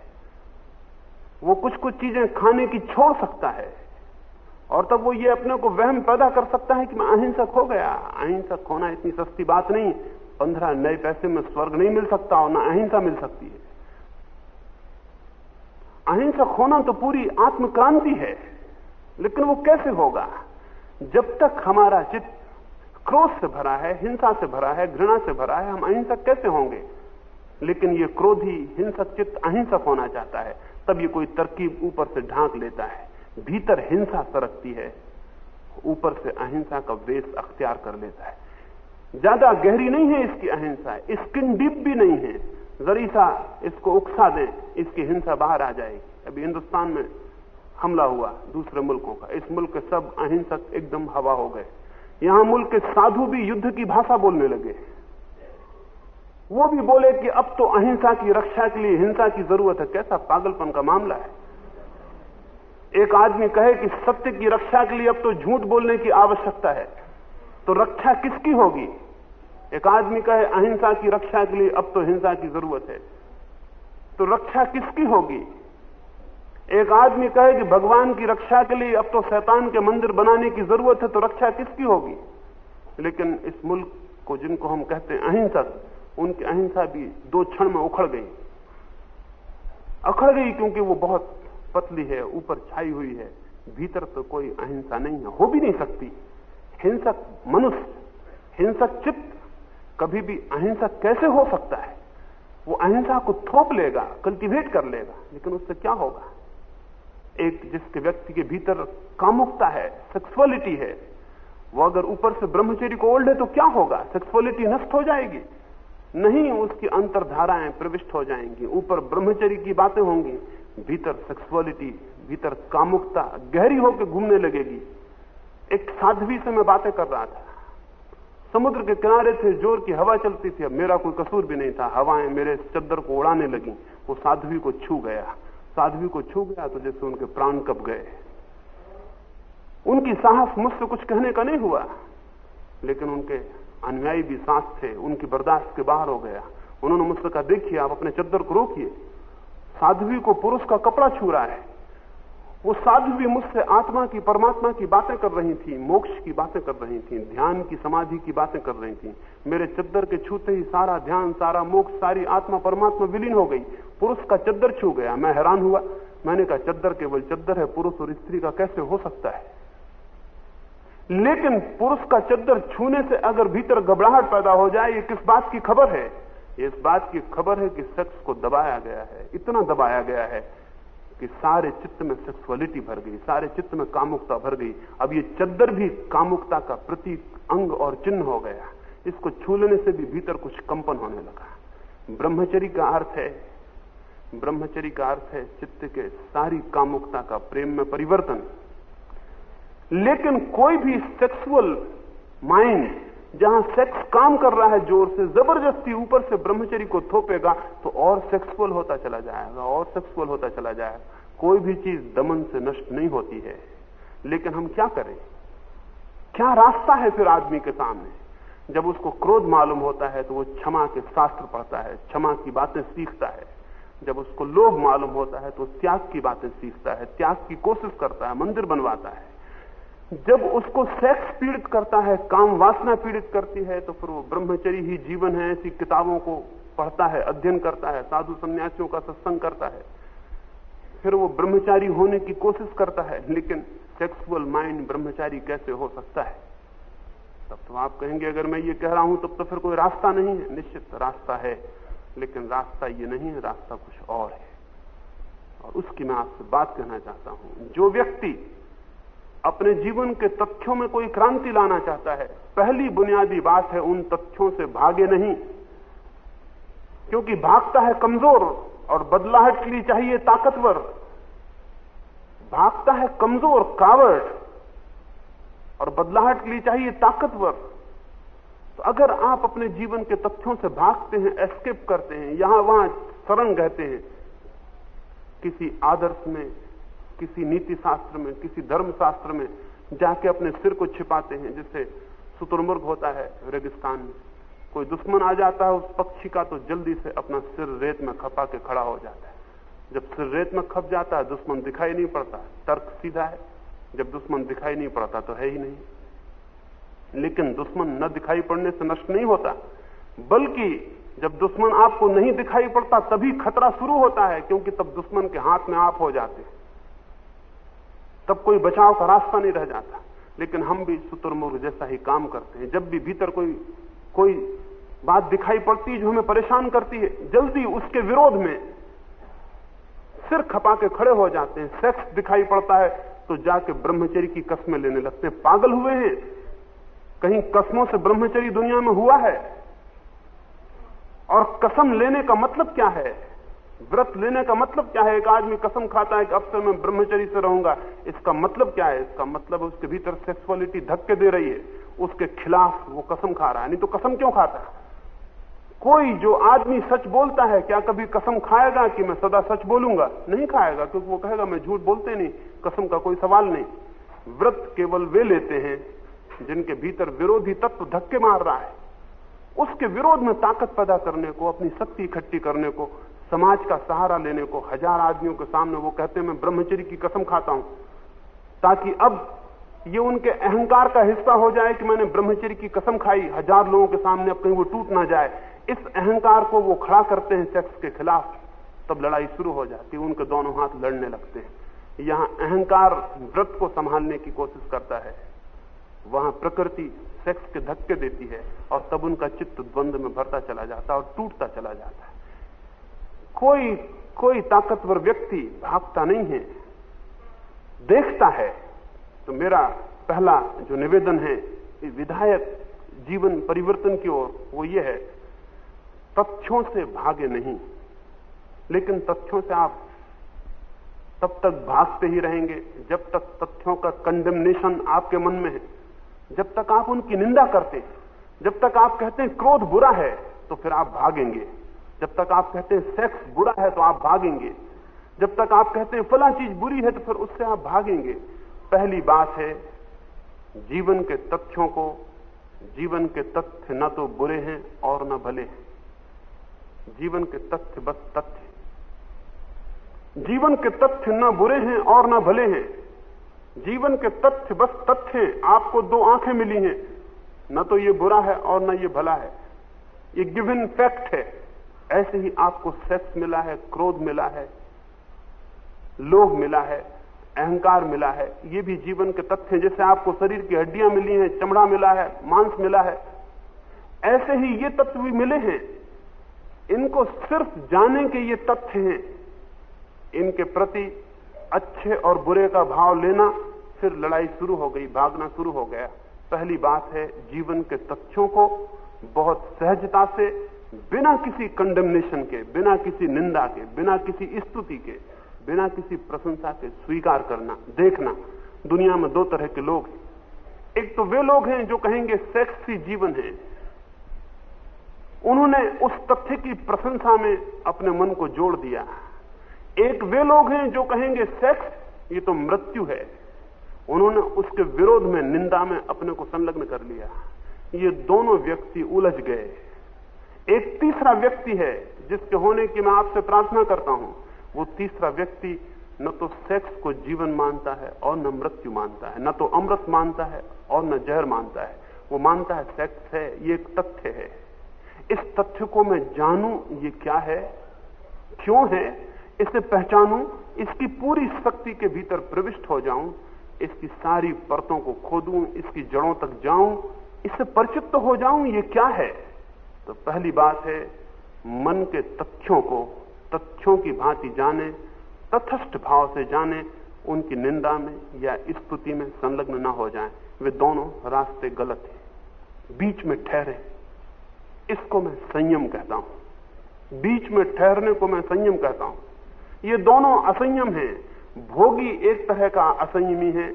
वो कुछ कुछ चीज़ें खाने की छोड़ सकता है। और तब वो ये अपने को वहम पैदा कर सकता है कि मैं अहिंसक हो गया। अहिंसक होना इतनी सस्ती बात नहीं। पंद्रह नए पैसे में स्वर्ग नहीं मिल सकता और ना अहिंसा मिल सकती है। अहिंसक होना तो पूरी आत्मक्रांति है, लेकिन वो कैसे होगा? जब तक हमारा चित्त क्रोध से भरा है, हिंसा से भरा है, घृणा से भरा है, हम अहिंसक कैसे होंगे? लेकिन ये क्रोधी, हिंसक चित्त अहिंसक होना चाहता है। तब ये कोई तरकीब ऊपर से ढांक लेता है। भीतर हिंसा सरकती है, ऊपर से अहिंसा का वेश अख्तियार कर लेता है। ज़्यादा गहरी नहीं है इसकी अहिंसा, स्किन डीप भी नहीं है। जरी सा इसको उकसा दें, इसकी हिंसा बाहर आ जाएगी। अभी हिंदुस्तान में हमला हुआ दूसरे मुल्कों का। इस मुल्क के सब अहिंसक एकदम हवा हो गए। यहाँ मुल्क के साधु भी युद्ध की भाषा बोलने लगे। वो भी बोले कि अब तो अहिंसा की रक्षा के लिए हिंसा की ज़रूरत है। कैसा पागलपन का मामला है। एक आदमी कहे कि सत्य की रक्षा के लिए अब तो झूठ बोलने की आवश्यकता है तो रक्षा किसकी होगी? एक आदमी कहे, अहिंसा की रक्षा के लिए अब तो हिंसा की ज़रूरत है तो रक्षा किसकी होगी? एक आदमी कहे कि भगवान की रक्षा के लिए अब तो शैतान के मंदिर बनाने की ज़रूरत है तो रक्षा किसकी होगी? लेकिन इस मुल्क को जिनको हम कहते हैं अहिंसक उनकी अहिंसा भी दो क्षण में उखड़ गई। अखड़ गई क्योंकि वो बहुत पतली है, ऊपर छाई हुई है, भीतर तो कोई अहिंसा नहीं है, हो भी नहीं सकती। हिंसक मनुष्य, हिंसक चित्त, कभी भी अहिंसक कैसे हो सकता है? वो अहिंसा को थोप लेगा, कल्टीवेट कर लेगा, लेकिन उससे क्या होगा? एक जिसके व्यक्ति के भीतर कामुकता है सेक्सुअलिटी है, वो अगर ऊपर से ब्रह्मचर्य को ओल्ड है तो क्या होगा? सेक्सुअलिटी नष्ट हो जाएगी। नहीं, उसकी अंतरधाराएँ प्रविष्ट हो जाएँगी, ऊपर ब्रह्मचर्य की बातें होंगी। भीतर सेक्सुअलिटी भीतर कामुकता, गहरी होकर घूमने लगेगी। एक साध्वी से मैं बातें कर रहा था। समुद्र के किनारे थे ज़ोर की हवा चलती थी, अब मेरा कोई कसूर भी नहीं था। हवाएँ मेरे चद्दर को उड़ाने लगी। वो साध्वी को छू गया। साध्वी को छू गया तो जैसे उनके प्राण कब गए। उनकी साहस मुझसे कुछ कहने का नहीं हुआ। लेकिन उनके अनुयायी भी सांस थे। उनकी बर्दाश्त के बाहर हो गया। उन्होंने मुझसे कहा, देखिए, आप अपने चद्दर को रोकिए। साध्वी को पुरुष का कपड़ा छू रहा है। वो साधु भी मुझसे आत्मा की, परमात्मा की बातें कर रही थी, मोक्ष की बातें कर रही थी, ध्यान की, समाधि की बातें कर रही थी। मेरे चद्दर के छूते ही सारा ध्यान, सारा मोक्ष, सारी आत्मा, परमात्मा विलीन हो गई। पुरुष का चद्दर छू गया। मैं हैरान हुआ। मैंने कहा, चद्दर केवल चद्दर है, पुरुष और स्त्री का कैसे हो सकता है? लेकिन पुरुष का चद्दर छूने से अगर भीतर घबराहट पैदा हो जाए, ये किस बात की खबर है? इस बात की खबर है कि सेक्स को दबाया गया है, इतना दबाया गया है कि सारे चित्त में सेक्सुअलिटी भर गई, सारे चित्त में कामुकता भर गई। अब ये चद्दर भी कामुकता का प्रतीक, अंग और चिन्ह हो गया। इसको छू लेने से भी भीतर कुछ कंपन होने लगा। ब्रह्मचरी का अर्थ है ब्रह्मचरी का अर्थ है चित्त के सारी कामुकता का प्रेम में परिवर्तन। लेकिन कोई भी सेक्सुअल माइंड जहाँ सेक्स काम कर रहा है ज़ोर से, ज़बरदस्ती ऊपर से ब्रह्मचरी को थोपेगा तो और सेक्सुअल होता चला जाएगा, और सेक्सुअल होता चला जाएगा। कोई भी चीज़ दमन से नष्ट नहीं होती है। लेकिन हम क्या करें? क्या रास्ता है फिर आदमी के सामने? जब उसको क्रोध मालूम होता है तो वो क्षमा के शास्त्र पढ़ता है, क्षमा की बातें सीखता है। जब उसको लोभ मालूम होता है तो त्याग की बातें सीखता है, त्याग की कोशिश करता है, मंदिर बनवाता है। जब उसको सेक्स पीड़ित करता है, काम वासना पीड़ित करती है तो फिर वो ब्रह्मचरी ही जीवन है, ऐसी किताबों को पढ़ता है, अध्ययन करता है, साधु संन्यासियों का सत्संग करता है। फिर वो ब्रह्मचारी होने की कोशिश करता है, लेकिन सेक्सुअल माइंड ब्रह्मचारी कैसे हो सकता है? तब तो आप कहेंगे, अगर मैं ये कह रहा हूँ, तब तो फिर कोई रास्ता नहीं है। निश्चित रास्ता है, लेकिन रास्ता ये नहीं है, रास्ता कुछ और है। और उसकी मैं आपसे बात कहना चाहता हूँ। जो व्यक्ति अपने जीवन के तथ्यों में कोई क्रांति लाना चाहता है। पहली बुनियादी बात है, उन तथ्यों से भागे नहीं। क्योंकि भागता है कमज़ोर और बदलाहट के लिए चाहिए ताकतवर। भागता है कमज़ोर कावर्ड और बदलाहट के लिए चाहिए ताकतवर। तो अगर आप अपने जीवन के तथ्यों से भागते हैं एस्केप करते हैं, यहाँ वहाँ शरण कहते हैं, किसी आदर्श में किसी नीति शास्त्र में, किसी धर्म शास्त्र में जाके अपने सिर को छिपाते हैं, जिससे शुतुरमुर्ग होता है रेगिस्तान में। कोई दुश्मन आ जाता है उस पक्षी का तो जल्दी से अपना सिर रेत में खपा के खड़ा हो जाता है। जब सिर रेत में खप जाता है, दुश्मन दिखाई नहीं पड़ता। तर्क सीधा है। जब दुश्मन दिखाई नहीं पड़ता तो है ही नहीं। लेकिन दुश्मन न दिखाई पड़ने से नष्ट नहीं होता। बल्कि जब दुश्मन आपको नहीं दिखाई पड़ता, तभी खतरा शुरू होता है, क्योंकि तब दुश्मन के हाथ में आप हो जाते हैं। तब कोई बचाव का रास्ता नहीं रह जाता। लेकिन हम भी शुतुरमुर्ग जैसा ही काम करते हैं। जब भी भीतर कोई कोई बात दिखाई पड़ती है जो हमें परेशान करती है, जल्दी उसके विरोध में सिर खपा के खड़े हो जाते हैं। सेक्स दिखाई पड़ता है तो जाके ब्रह्मचरी की कस्में लेने लगते हैं। पागल हुए हैं। कहीं कस्मों से ब्रह्मचरी दुनिया में हुआ है? और कसम लेने का मतलब क्या है? व्रत लेने का मतलब क्या है? एक आदमी कसम खाता है कि अब से मैं ब्रह्मचरी से रहूँगा। इसका मतलब क्या है? इसका मतलब उसके भीतर सेक्सुअलिटी धक्के दे रही है। उसके खिलाफ वो कसम खा रहा है। नहीं तो कसम क्यों खाता है? कोई जो आदमी सच बोलता है, क्या कभी कसम खाएगा कि मैं सदा सच बोलूँगा? नहीं खाएगा, क्योंकि वो कहेगा, मैं झूठ बोलते नहीं, कसम का कोई सवाल नहीं। व्रत केवल वे लेते हैं जिनके भीतर विरोधी तत्व धक्के मार रहा है। उसके विरोध में ताकत पैदा करने को, अपनी शक्ति इकट्ठी करने को समाज का सहारा लेने को, हज़ार आदमियों के सामने वो कहते हैं, मैं ब्रह्मचरी की कसम खाता हूँ। ताकि अब ये उनके अहंकार का हिस्सा हो जाए कि मैंने ब्रह्मचरी की कसम खाई, हज़ार लोगों के सामने अब कहीं वो टूट ना जाए। इस अहंकार को वो खड़ा करते हैं सेक्स के खिलाफ, तब लड़ाई शुरू हो जाती है, उनके दोनों हाथ लड़ने लगते हैं। यहाँ अहंकार व्रत को संभालने की कोशिश करता है। वहाँ प्रकृति सेक्स के धक्के देती है और तब उनका चित्त द्वंद में भरता चला जाता है और टूटता चला जाता है। कोई कोई ताकतवर व्यक्ति भागता नहीं है, देखता है तो मेरा पहला जो निवेदन है विधायक जीवन परिवर्तन की ओर, वो ये है, तथ्यों से भागे नहीं, लेकिन तथ्यों से आप तब तक भागते ही रहेंगे, जब तक तथ्यों का कंडेमनेशन आपके मन में है, जब तक आप उनकी निंदा करते हैं, जब तक आप कहते हैं क्रोध बुरा है तो फिर आप भागेंगे। जब तक आप कहते हैं सेक्स बुरा है तो आप भागेंगे। जब तक आप कहते हैं फला चीज़ बुरी है तो फिर उससे आप भागेंगे। पहली बात है, जीवन के तथ्यों को, जीवन के तथ्य न तो बुरे हैं और न भले हैं। जीवन के तथ्य बस तथ्य जीवन के तथ्य न बुरे हैं और न भले हैं। जीवन के तथ्य बस तथ्य आपको दो आँखें मिली हैं। न तो ये बुरा है और न ये भला है। ये गिवन फैक्ट है। ऐसे ही आपको सेक्स मिला है, क्रोध मिला है, लोभ मिला है, अहंकार मिला है, ये भी जीवन के तथ्य जैसे आपको शरीर की हड्डियाँ मिली हैं, चमड़ा मिला है, मांस मिला है, ऐसे ही ये तत्व भी मिले हैं। इनको सिर्फ़ जाने के ये तथ्य हैं। इनके प्रति अच्छे और बुरे का भाव लेना, फिर लड़ाई शुरू हो गई, भागना शुरू हो गया। पहली बात है, जीवन के तथ्यों को बहुत सहजता से बिना किसी कंडेमनेशन के, बिना किसी निंदा के, बिना किसी स्तुति के, बिना किसी प्रशंसा के स्वीकार करना, देखना। दुनिया में दो तरह के लोग हैं। एक तो वे लोग हैं जो कहेंगे, सेक्स ही जीवन है। उन्होंने उस तथ्य की प्रशंसा में अपने मन को जोड़ दिया। एक वे लोग हैं जो कहेंगे, सेक्स, ये तो मृत्यु है। उन्होंने उसके विरोध में, निंदा में अपने को संलग्न कर लिया। ये दोनों व्यक्ति उलझ गए। एक तीसरा व्यक्ति है जिसके होने की मैं आपसे प्रार्थना करता हूँ। वो तीसरा व्यक्ति न तो सेक्स को जीवन मानता है और न मृत्यु मानता है। न तो अमृत मानता है और न जहर मानता है। वो मानता है सेक्स है, ये एक तथ्य है। इस तथ्य को मैं जानूं ये क्या है, क्यों है, इसे पहचानूं, इसकी पूरी शक्ति के भीतर प्रविष्ट हो जाऊँ, इसकी सारी परतों को खोदूं, इसकी जड़ों तक जाऊँ, इससे परिचित तो हो जाऊँ ये क्या है। तो पहली बात है, मन के तथ्यों को, तथ्यों की भांति जाने, तथस्थ भाव से जाने, उनकी निंदा में या स्तुति में संलग्न ना हो जाएँ। वे दोनों रास्ते गलत हैं। बीच में ठहरे। इसको मैं संयम कहता हूँ। बीच में ठहरने को मैं संयम कहता हूँ। ये दोनों असंयम हैं। भोगी एक तरह का असंयमी है,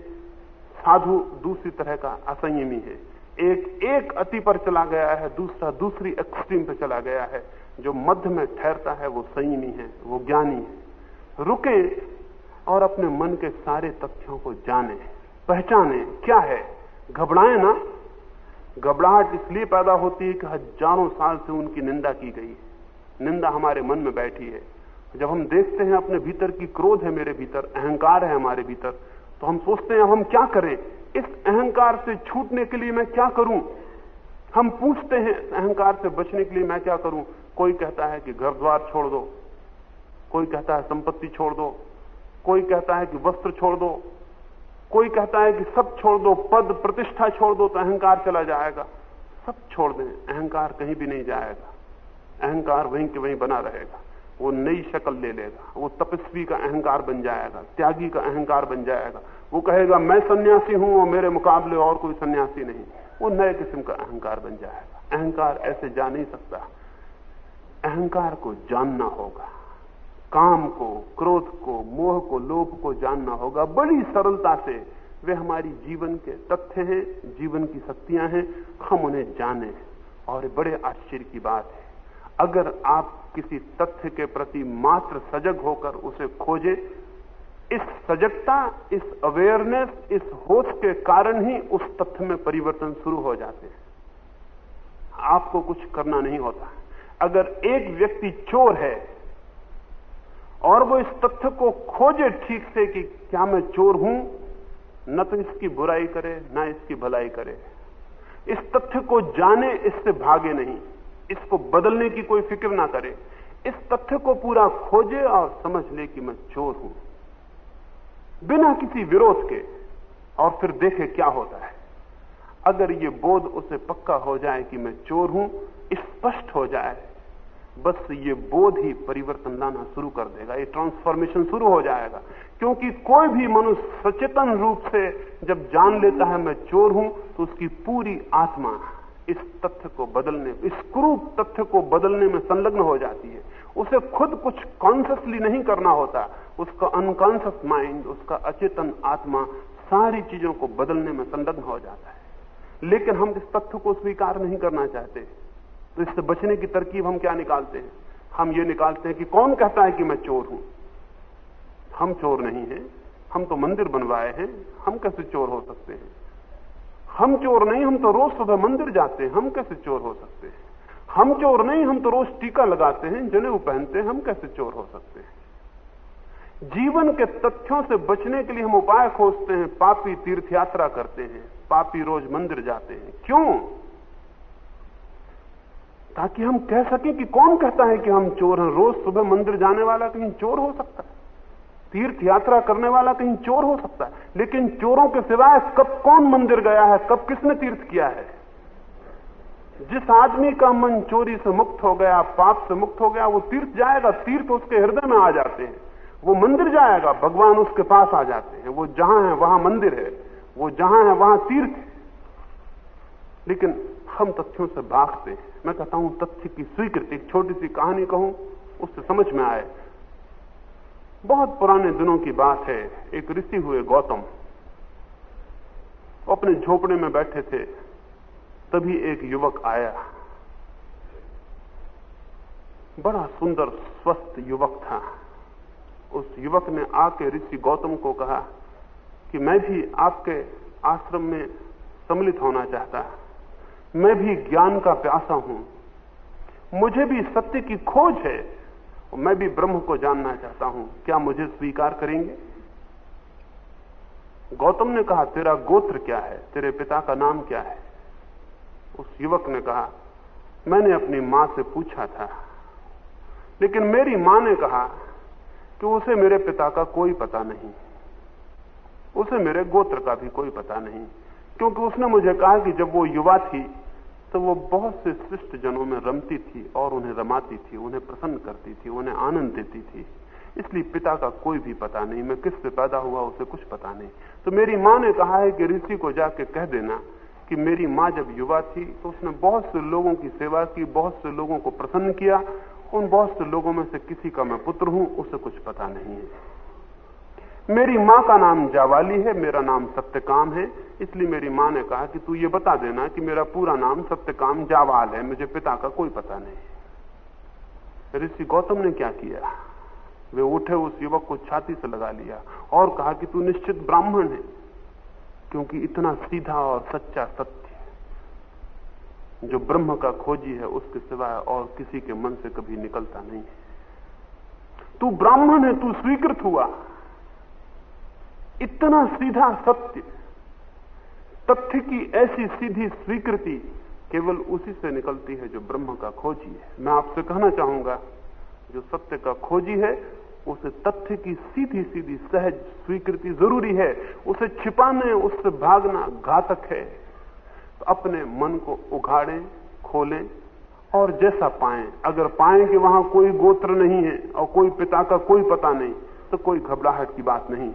साधु दूसरी तरह का असंयमी है। एक एक अति पर चला गया है, दूसरा, दूसरी एक्सट्रीम पर चला गया है। जो मध्य में ठहरता है, वो संयमी है, वो ज्ञानी है। रुके और अपने मन के सारे तथ्यों को जाने, पहचाने, क्या है? घबराए ना। घबराहट इसलिए पैदा होती है कि हज़ारों साल से उनकी निंदा की गई है। निंदा हमारे मन में बैठी है। जब हम देखते हैं अपने भीतर की क्रोध है मेरे भीतर, अहंकार है हमारे भीतर तो हम सोचते हैं हम क्या करें? इस अहंकार से छूटने के लिए मैं क्या करूँ? हम पूछते हैं अहंकार से बचने के लिए मैं क्या करूँ? कोई कहता है कि घर द्वार छोड़ दो। कोई कहता है संपत्ति छोड़ दो। कोई कहता है कि वस्त्र छोड़ दो। कोई कहता है कि सब छोड़ दो, पद प्रतिष्ठा छोड़ दो तो अहंकार चला जाएगा। सब छोड़ दें, अहंकार कहीं भी नहीं जाएगा। अहंकार वहीं के वहीं बना रहेगा। वो नई शक्ल ले लेगा। वो तपस्वी का अहंकार बन जाएगा, त्यागी का अहंकार बन जाएगा। वो कहेगा, मैं सन्यासी हूँ और मेरे मुकाबले और कोई सन्यासी नहीं। वो नए किस्म का अहंकार बन जाएगा। अहंकार ऐसे जा नहीं सकता। अहंकार को जानना होगा। काम को, क्रोध को, मोह को, लोभ को जानना होगा। बड़ी सरलता से वे हमारी जीवन के तथ्य हैं, जीवन की शक्तियाँ हैं। हम उन्हें जाने। और बड़े आश्चर्य की बात है, अगर आप किसी तथ्य के प्रति मात्र सजग होकर उसे खोजे, इस सजगता, इस अवेयरनेस इस होश के कारण ही उस तथ्य में परिवर्तन शुरू हो जाते हैं। आपको कुछ करना नहीं होता। अगर एक व्यक्ति चोर है और वो इस तथ्य को खोजे ठीक से कि क्या मैं चोर हूँ, न तो इसकी बुराई करे, न इसकी भलाई करे। इस तथ्य को जाने, इससे भागे नहीं। इसको बदलने की कोई फ़िक्र ना करे। इस तथ्य को पूरा खोजे और समझ ले कि मैं चोर हूँ। बिना किसी विरोध के, और फिर देखे क्या होता है। अगर ये बोध उसे पक्का हो जाए कि मैं चोर हूँ, स्पष्ट हो जाए, बस ये बोध ही परिवर्तन लाना शुरू कर देगा। ये ट्रांसफॉर्मेशन शुरू हो जाएगा। क्योंकि कोई भी मनुष्य सचेतन रूप से जब जान लेता है मैं चोर हूँ तो उसकी पूरी आत्मा इस तथ्य को बदलने, इस क्रूप तथ्य को बदलने में संलग्न हो जाती है। उसे खुद कुछ कॉन्सियसली नहीं करना होता। उसका अनकॉन्सियस माइंड उसका अचेतन आत्मा सारी चीज़ों को बदलने में संलग्न हो जाता है। लेकिन हम इस तथ्य को स्वीकार नहीं करना चाहते। तो इससे बचने की तरकीब हम क्या निकालते हैं? हम ये निकालते हैं कि कौन कहता है कि मैं चोर हूँ? हम चोर नहीं हैं। हम तो मंदिर बनवाए हैं। हम कैसे चोर हो सकते हैं? हम चोर नहीं, हम तो रोज सुबह मंदिर जाते हैं, हम कैसे चोर हो सकते हैं? हम चोर नहीं, हम तो रोज टीका लगाते हैं, जनेऊ पहनते हैं, हम कैसे चोर हो सकते हैं? जीवन के तथ्यों से बचने के लिए हम उपाय खोजते हैं, पापी तीर्थ यात्रा करते हैं, पापी रोज मंदिर जाते हैं। क्यों? ताकि हम कह सकें कि कौन कहता है कि हम चोर हैं, रोज सुबह मंदिर जाने वाला कहीं चोर हो सकता है? तीर्थ यात्रा करने वाला कहीं चोर हो सकता है। लेकिन चोरों के सिवाय कब कौन मंदिर गया है, कब किसने तीर्थ किया है? जिस आदमी का मन चोरी से मुक्त हो गया, पाप से मुक्त हो गया, वो तीर्थ जाएगा, तीर्थ उसके हृदय में आ जाते हैं। वो मंदिर जाएगा, भगवान उसके पास आ जाते हैं। वो जहाँ है, वहाँ मंदिर है। वो जहाँ है, वहाँ तीर्थ है। लेकिन हम तथ्यों से भागते हैं। मैं कहता हूँ, तथ्य की स्वीकृति छोटी सी कहानी कहूँ, उससे समझ में आए। बहुत पुराने दिनों की बात है। एक ऋषि हुए गौतम अपने झोपड़े में बैठे थे, तभी एक युवक आया। बड़ा सुंदर, स्वस्थ युवक था। उस युवक ने आके ऋषि गौतम को कहा कि मैं भी आपके आश्रम में सम्मिलित होना चाहता। मैं भी ज्ञान का प्यासा हूँ। मुझे भी सत्य की खोज है। मैं भी ब्रह्म को जानना चाहता हूँ, क्या मुझे स्वीकार करेंगे? गौतम ने कहा, तेरा गोत्र क्या है? तेरे पिता का नाम क्या है? उस युवक ने कहा, मैंने अपनी माँ से पूछा था, लेकिन मेरी माँ ने कहा कि उसे मेरे पिता का कोई पता नहीं, उसे मेरे गोत्र का भी कोई पता नहीं, क्योंकि उसने मुझे कहा कि जब वो युवा थी तो वो बहुत से शिष्ट जनों में रमती थी और उन्हें रमाती थी, उन्हें प्रसन्न करती थी, उन्हें आनंद देती थी। इसलिए पिता का कोई भी पता नहीं, मैं किस से पैदा हुआ उसे कुछ पता नहीं। तो मेरी माँ ने कहा है कि ऋषि को जाके कह देना कि मेरी माँ जब युवा थी तो उसने बहुत से लोगों की सेवा की, बहुत से लोगों को प्रसन्न किया। उन बहुत से लोगों में से किसी का मैं पुत्र हूँ, उसे कुछ पता नहीं है। मेरी माँ का नाम जावाली है, मेरा नाम सत्यकाम है। इसलिए मेरी माँ ने कहा कि तू ये बता देना कि मेरा पूरा नाम सत्यकाम जावाल है। मुझे पिता का कोई पता नहीं। ऋषि गौतम ने क्या किया? वे उठे उस युवक को छाती से लगा लिया और कहा कि तू निश्चित ब्राह्मण है, क्योंकि इतना सीधा और सच्चा सत्य जो ब्रह्म का खोजी है, उसके सिवाय और किसी के मन से कभी निकलता नहीं तू ब्राह्मण है, तू स्वीकृत हुआ। इतना सीधा सत्य, तथ्य की ऐसी सीधी स्वीकृति केवल उसी से निकलती है जो ब्रह्म का खोजी है। मैं आपसे कहना चाहूँगा, जो सत्य का खोजी है, उसे तथ्य की सीधी सीधी सहज स्वीकृति ज़रूरी है। उसे छिपाने, उससे भागना घातक है। तो अपने मन को उघाड़ें खोलें और जैसा पाएँ। अगर पाएँ कि वहाँ कोई गोत्र नहीं है और कोई पिता का कोई पता नहीं तो कोई घबराहट की बात नहीं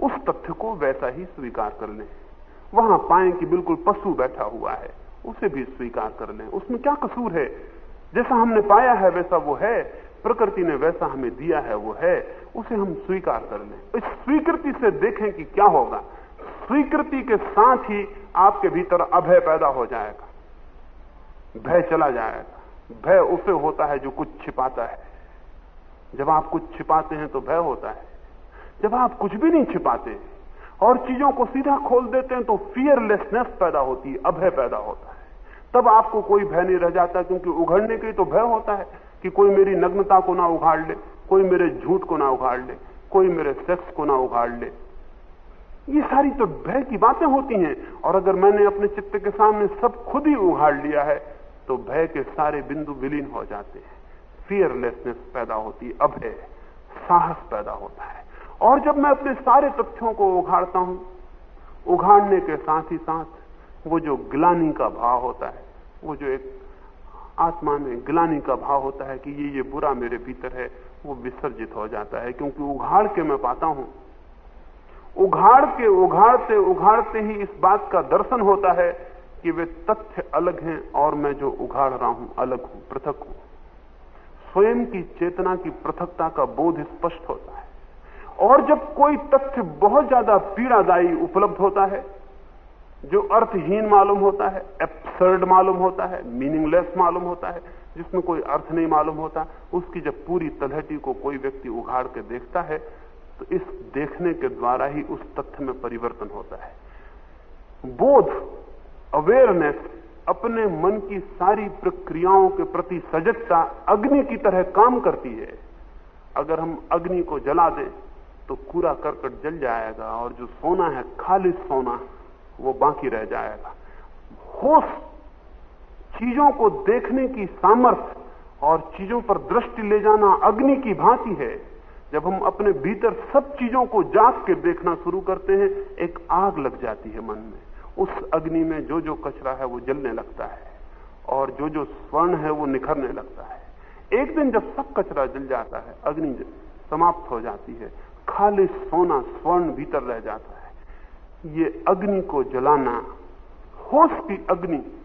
उस तथ्य को वैसा ही स्वीकार कर लें। वहाँ पाए कि बिल्कुल पशु बैठा हुआ है, उसे भी स्वीकार कर लें। उसमें क्या कसूर है? जैसा हमने पाया है, वैसा वो है। प्रकृति ने वैसा हमें दिया है, वो है। उसे हम स्वीकार कर लें। इस स्वीकृति से देखें कि क्या होगा। स्वीकृति के साथ ही आपके भीतर अभय पैदा हो जाएगा। भय चला जाएगा। भय उसे होता है जो कुछ छिपाता है। जब आप कुछ छिपाते हैं तो भय होता है। जब आप कुछ भी नहीं छिपाते और चीज़ों को सीधा खोल देते हैं तो फियरलेसनेस पैदा होती है, अभय पैदा होता है। तब आपको कोई भय नहीं रह जाता, क्योंकि उघड़ने के लिए तो भय होता है कि कोई मेरी नग्नता को ना उघाड़ ले, कोई मेरे झूठ को ना उघाड़ ले, कोई मेरे सेक्स को ना उघाड़ ले। ये सारी तो भय की बातें होती हैं, और अगर मैंने अपने चित्त के सामने सब खुद ही उघाड़ लिया है तो भय के सारे बिंदु विलीन हो जाते हैं। फियरलेसनेस पैदा होती है, अभय, साहस पैदा होता है। और जब मैं अपने सारे तथ्यों को उघाड़ता हूँ उघाड़ने के साथ ही साथ वो जो ग्लानी का भाव होता है, वो जो एक आत्मा में ग्लानी का भाव होता है कि ये ये बुरा मेरे भीतर है, वो विसर्जित हो जाता है, क्योंकि उघाड़ के मैं पाता हूँ। उघाड़ के उघाड़ते उघाड़ते ही इस बात का दर्शन होता है कि वे तथ्य अलग हैं और मैं जो उघाड़ रहा हूँ, अलग हूँ, पृथक हूँ। स्वयं की चेतना की पृथकता का बोध स्पष्ट होता है। और जब कोई तथ्य बहुत ज़्यादा पीड़ादायी उपलब्ध होता है, जो अर्थहीन मालूम होता है एब्सर्ड मालूम होता है मीनिंगलेस मालूम होता है, जिसमें कोई अर्थ नहीं मालूम होता, उसकी जब पूरी तलहटी को कोई व्यक्ति उघाड़ के देखता है तो इस देखने के द्वारा ही उस तथ्य में परिवर्तन होता है। बोध अवेयरनेस अपने मन की सारी प्रक्रियाओं के प्रति सजगता अग्नि की तरह काम करती है। अगर हम अग्नि को जला दें तो कूड़ा करकट जल जाएगा और जो सोना है खालिश सोना, वो बाकी रह जाएगा। होश चीज़ों को देखने की सामर्थ्य और चीज़ों पर दृष्टि ले जाना अग्नि की भांति है। जब हम अपने भीतर सब चीज़ों को जाग के देखना शुरू करते हैं, एक आग लग जाती है मन में। उस अग्नि में जो जो कचरा है, वो जलने लगता है और जो जो स्वर्ण है, वो निखरने लगता है। एक दिन जब सब कचरा जल जाता है, अग्नि समाप्त हो जाती है खाली सोना स्वर्ण भीतर रह जाता है। ये अग्नि को जलाना, होश की अग्नि,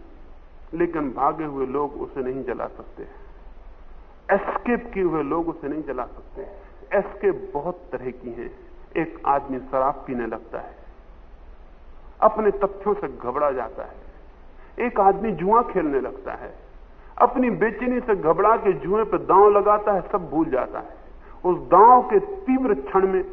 लेकिन भागे हुए लोग उसे नहीं जला सकते। एस्केप किए हुए लोग उसे नहीं जला सकते। एस्केप बहुत तरह की हैं। एक आदमी शराब पीने लगता है। अपने तथ्यों से घबरा जाता है। एक आदमी जुआ खेलने लगता है। अपनी बेचनी से घबरा के जुए पर दांव लगाता है, सब भूल जाता है। उस दांव के तीव्र क्षण में,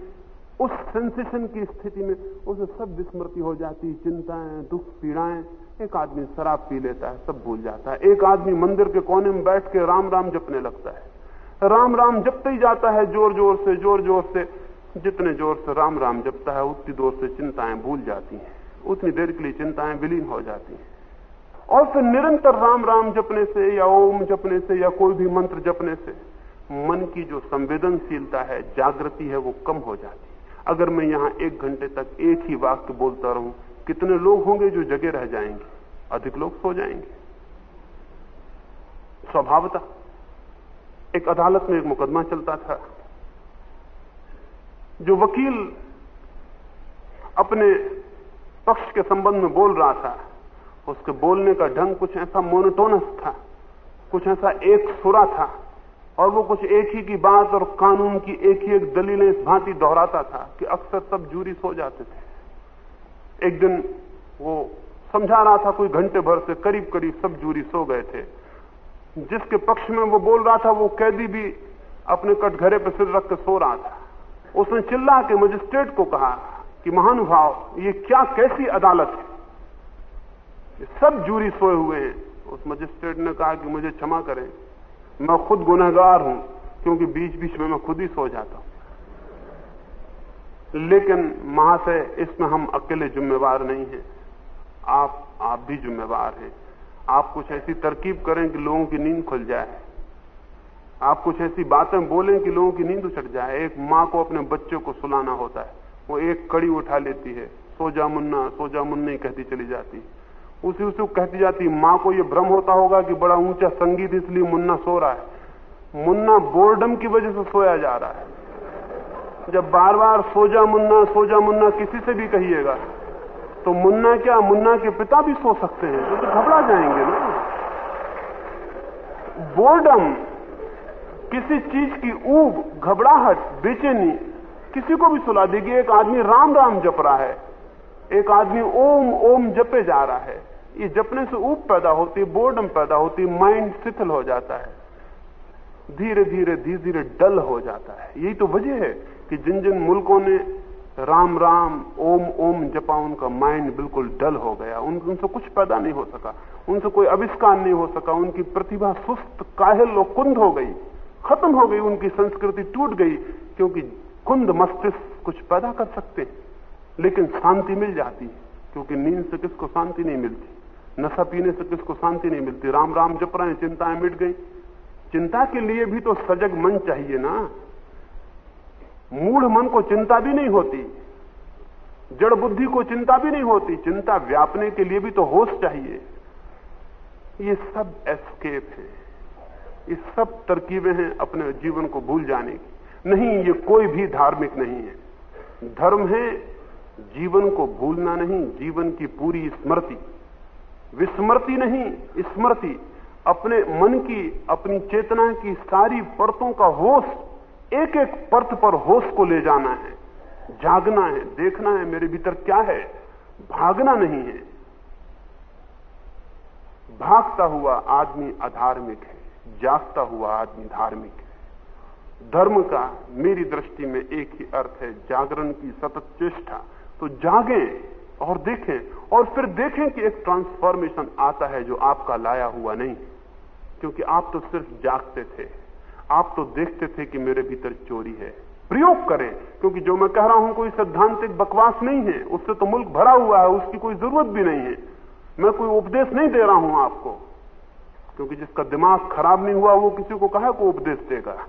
उस सेंसेशन की स्थिति में, उसे सब विस्मृति हो जाती, चिंताएँ, दुख, पीड़ाएँ। एक आदमी शराब पी लेता है, सब भूल जाता है। एक आदमी मंदिर के कोने में बैठ के राम राम जपने लगता है। राम राम जपते ही जाता है, ज़ोर ज़ोर से, ज़ोर ज़ोर से। जितने ज़ोर से राम राम जपता है, उतनी ज़ोर से चिंताएँ भूल जाती हैं। उतनी देर के लिए चिंताएँ विलीन हो जाती हैं। और फिर निरंतर राम राम जपने से, या ओम जपने से, या कोई भी मंत्र जपने से मन की जो संवेदनशीलता है, जागृति है, वो कम हो जाती है। अगर मैं यहाँ एक घंटे तक एक ही वाक्य बोलता रहूँ, कितने लोग होंगे जो जगे रह जाएँगे? अधिक लोग सो जाएँगे। स्वभावता, एक अदालत में एक मुकदमा चलता था, जो वकील अपने पक्ष के संबंध में बोल रहा था। उसके बोलने का ढंग कुछ ऐसा मोनोटोनस था, कुछ ऐसा एक सुरा था। और वो कुछ एक ही की बात और कानून की एक ही एक दलीलें इस भांति दोहराता था कि अक्सर सब जूरी सो जाते थे। एक दिन वो समझा रहा था कोई घंटे भर से करीब करीब सब जूरी सो गए थे। जिसके पक्ष में वो बोल रहा था, वो कैदी भी अपने कटघरे पर सिर रख के सो रहा था। उसने चिल्ला के मजिस्ट्रेट को कहा कि, महानुभाव, ये क्या कैसी अदालत है? सब जूरी सोए हुए हैं। उस मजिस्ट्रेट ने कहा कि, मुझे क्षमा करें। मैं खुद गुनहगार हूँ, क्योंकि बीच बीच में मैं खुद ही सो जाता हूँ। लेकिन महाशय इसमें हम अकेले जिम्मेवार नहीं हैं। आप आप भी जिम्मेवार हैं। आप कुछ ऐसी तरकीब करें कि लोगों की नींद खुल जाए। आप कुछ ऐसी बातें बोलें कि लोगों की नींद उछट जाए। एक माँ को अपने बच्चों को सुलाना होता है। वो एक कड़ी उठा लेती है। सोजा मुन्ना सोजा मुन्ना ही कहती चली जाती उसी उसे कहती जाती माँ को ये भ्रम होता होगा कि बड़ा ऊँचा संगीत इसलिए मुन्ना सो रहा है। मुन्ना बोर्डम की वजह से सोया जा रहा है। जब बार बार सोजा मुन्ना सोजा मुन्ना किसी से भी कहिएगा तो मुन्ना क्या मुन्ना के पिता भी सो सकते हैं तो, घबरा तो जाएँगे ना। बोर्डम किसी चीज़ की ऊब घबराहट बेचैनी किसी को भी सुला देगी। एक आदमी राम राम जप रहा है। एक आदमी ओम ओम जपे जा रहा है। ये जपने से ऊप पैदा होती बोर्डम पैदा होती माइंड शिथिल हो जाता है। धीरे धीरे धीरे धीरे डल हो जाता है। यही तो वजह है कि जिन जिन मुल्कों ने राम राम ओम ओम जपा उनका माइंड बिल्कुल डल हो गया। उन, उनसे कुछ पैदा नहीं हो सका। उनसे कोई आविष्कार नहीं हो सका। उनकी प्रतिभा सुस्त काहिल और कुंद हो गई। खत्म हो गई। उनकी संस्कृति टूट गई क्योंकि कुंद मस्तिष्क कुछ पैदा कर सकते लेकिन शांति मिल जाती है क्योंकि नींद से किसको शांति नहीं मिलती? नशा पीने से किसको शांति नहीं मिलती। राम राम जप रहे हैं, चिंताएँ मिट गई। चिंता के लिए भी तो सजग मन चाहिए ना। मूढ़ मन को चिंता भी नहीं होती। जड़ बुद्धि को चिंता भी नहीं होती। चिंता व्यापने के लिए भी तो होश चाहिए। ये सब एस्केप है। ये सब तरकीबें हैं अपने जीवन को भूल जाने की। नहीं, ये कोई भी धार्मिक नहीं है। धर्म है जीवन को भूलना नहीं, जीवन की पूरी स्मृति। विस्मृति नहीं, स्मृति। अपने मन की, अपनी चेतना की सारी परतों का होश एक एक परत पर होश को ले जाना है। जागना है, देखना है, मेरे भीतर क्या है? भागना नहीं है। भागता हुआ आदमी अधार्मिक है, जागता हुआ आदमी धार्मिक है। धर्म का मेरी दृष्टि में एक ही अर्थ है जागरण की सतत चेष्टा। तो जागें। और देखें, और फिर देखें कि एक ट्रांसफॉर्मेशन आता है जो आपका लाया हुआ नहीं। क्योंकि आप तो सिर्फ़ जागते थे। आप तो देखते थे कि मेरे भीतर चोरी है। प्रयोग करें, क्योंकि जो मैं कह रहा हूँ कोई सैद्धांतिक बकवास नहीं है। उससे तो मुल्क भरा हुआ है, उसकी कोई ज़रूरत भी नहीं है। मैं कोई उपदेश नहीं दे रहा हूँ आपको। क्योंकि जिसका दिमाग खराब नहीं हुआ, वो किसी को कहा को उपदेश देगा?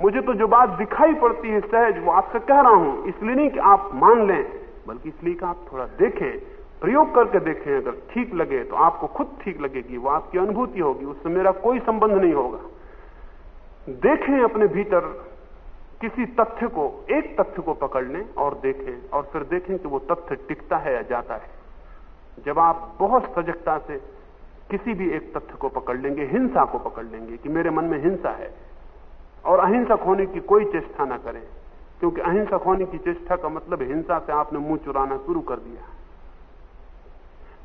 मुझे तो जो बात दिखाई पड़ती है सहज, वो आपसे कह रहा हूँ। इसलिए नहीं कि आप मान लें बल्कि इसलिए कि आप थोड़ा देखें, प्रयोग करके देखें, अगर ठीक लगे तो आपको खुद ठीक लगेगी, वो आपकी अनुभूति होगी, उससे मेरा कोई संबंध नहीं होगा। देखें अपने भीतर किसी तथ्य को, एक तथ्य को पकड़ लें और देखें, और फिर देखें कि वो तथ्य टिकता है या जाता है। जब आप बहुत सजगता से किसी भी एक तथ्य को पकड़ लेंगे, हिंसा को पकड़ लेंगे कि मेरे मन में हिंसा है, और अहिंसक होने की कोई चेष्टा ना करें क्योंकि अहिंसक होने की चेष्टा का मतलब हिंसा से आपने मुँह चुराना शुरू कर दिया।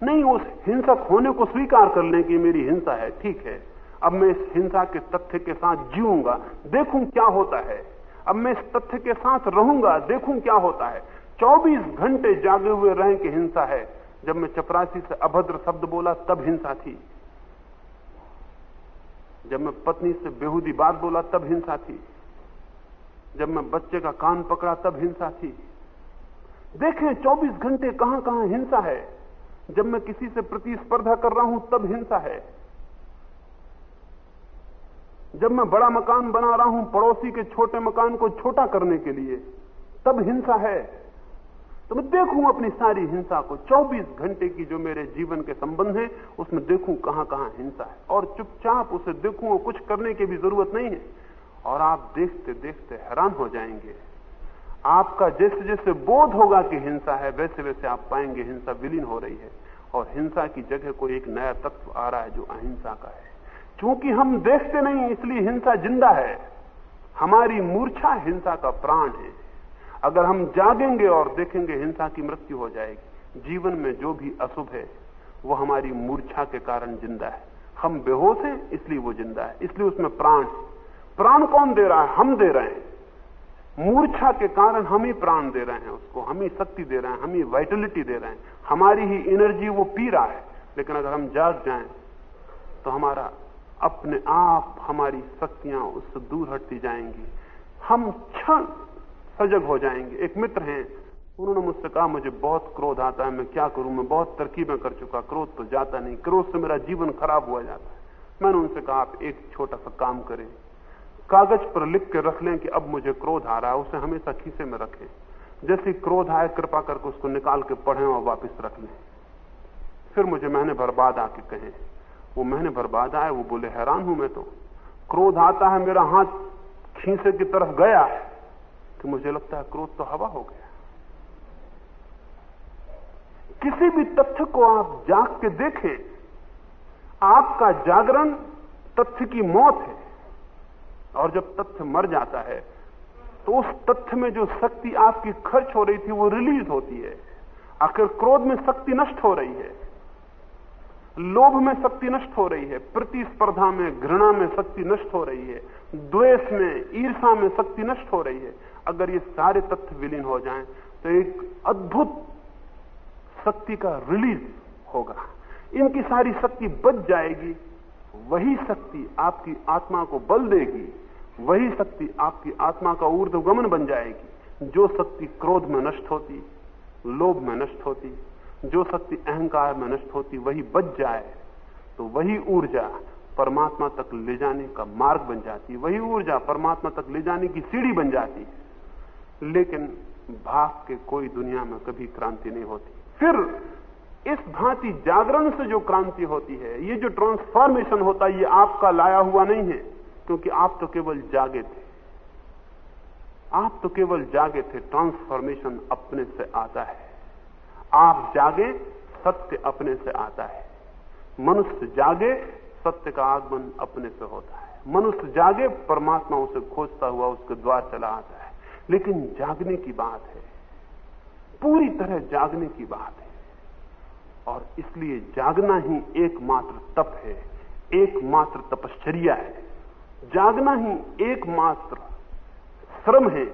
नहीं, उस हिंसक होने को स्वीकार कर लें कि मेरी हिंसा है, ठीक है। अब मैं इस हिंसा के तथ्य के साथ जीऊँगा, देखूँ क्या होता है। अब मैं इस तथ्य के साथ रहूँगा, देखूँ क्या होता है। 24 घंटे जागे हुए रहें कि हिंसा है। जब मैं चपरासी से अभद्र शब्द बोला, तब हिंसा थी। जब मैं पत्नी से बेहूदी बात बोला, तब हिंसा थी। जब मैं बच्चे का कान पकड़ा तब हिंसा थी। देखें 24 घंटे कहाँ कहाँ हिंसा है। जब मैं किसी से प्रतिस्पर्धा कर रहा हूँ, तब हिंसा है। जब मैं बड़ा मकान बना रहा हूँ, पड़ोसी के छोटे मकान को छोटा करने के लिए, तब हिंसा है। तो मैं देखूँ अपनी सारी हिंसा को। 24 घंटे की जो मेरे जीवन के संबंध है, उसमें देखूँ कहाँ कहाँ हिंसा है। और चुपचाप उसे देखूँ और कुछ करने की भी ज़रूरत नहीं है। और आप देखते देखते हैरान हो जाएँगे। आपका जैसे जैसे बोध होगा कि हिंसा है, वैसे वैसे आप पाएँगे हिंसा विलीन हो रही है। और हिंसा की जगह कोई एक नया तत्व आ रहा है जो अहिंसा का है। क्योंकि हम देखते नहीं, इसलिए हिंसा ज़िंदा है। हमारी मूर्छा हिंसा का प्राण है। अगर हम जागेंगे और देखेंगे हिंसा की मृत्यु हो जाएगी, जीवन में जो भी अशुभ है, वो हमारी मूर्छा के कारण ज़िंदा है। हम बेहोश हैं, इसलिए वो ज़िंदा है। इसलिए उसमें प्राण प्राण कौन दे रहा है? हम दे रहे हैं। मूर्छा के कारण हम ही प्राण दे रहे हैं उसको। हम ही शक्ति दे रहे हैं, हम ही वाइटलिटी दे रहे हैं। हमारी ही एनर्जी वो पी रहा है। लेकिन अगर हम जाग जाएँ तो हमारा अपने आप हमारी शक्तियाँ उससे दूर हटती जाएँगी। हम क्षण सजग हो जाएँगे। एक मित्र हैं, उन्होंने मुझसे कहा, मुझे बहुत क्रोध आता है, मैं क्या करूँ? मैं बहुत तरकीबें कर चुका क्रोध तो जाता नहीं। क्रोध से मेरा जीवन खराब हुआ जाता है। मैंने उनसे कहा, आप एक छोटा सा काम करें। कागज़ पर लिख के रख लें कि अब मुझे क्रोध आ रहा है, उसे हमेशा खीसे में रखें। जैसे क्रोध आए, कृपा करके उसको निकाल के पढ़ें और वापस रख लें। फिर मुझे महीने भर बाद आके कहें, वो महीने भर बाद आए, वो बोले, हैरान हूँ मैं तो। क्रोध आता है, मेरा हाथ खीसे की तरफ़ गया कि मुझे लगता है क्रोध तो हवा हो गया। किसी भी तथ्य को आप जाग के देखें, आपका जागरण तथ्य की मौत है। और जब तथ्य मर जाता है तो उस तथ्य में जो शक्ति आपकी खर्च हो रही थी, वो रिलीज़ होती है। आखिर क्रोध में शक्ति नष्ट हो रही है। लोभ में शक्ति नष्ट हो रही है। प्रतिस्पर्धा में, घृणा में शक्ति नष्ट हो रही है। द्वेष में ईर्षा में शक्ति नष्ट हो रही है। अगर ये सारे तथ्य विलीन हो जाएँ तो एक अद्भुत शक्ति का रिलीज़ होगा। इनकी सारी शक्ति बच जाएगी। वही शक्ति आपकी आत्मा को बल देगी। वही शक्ति आपकी आत्मा का ऊर्ध्वगमन बन जाएगी। जो शक्ति क्रोध में नष्ट होती, लोभ में नष्ट होती, जो शक्ति अहंकार में नष्ट होती, वही बच जाए तो वही ऊर्जा परमात्मा तक ले जाने का मार्ग बन जाती। वही ऊर्जा परमात्मा तक ले जाने की सीढ़ी बन जाती। लेकिन भाग के कोई दुनिया में कभी क्रांति नहीं होती। फिर इस भांति जागरण से जो क्रांति होती है, ये जो ट्रांसफॉर्मेशन होता है, ये आपका लाया हुआ नहीं है। क्योंकि आप तो केवल जागे थे। आप तो केवल जागे थे ट्रांसफॉर्मेशन अपने से आता है। आप जागे, सत्य अपने से आता है। मनुष्य जागे, सत्य का आगमन अपने से होता है। मनुष्य जागे, परमात्मा उसे खोजता हुआ उसके द्वार चला आता है। लेकिन जागने की बात है। पूरी तरह जागने की बात है। और इसलिए जागना ही एकमात्र तप है। एकमात्र तपश्चर्या है। जागना ही एकमात्र श्रम है,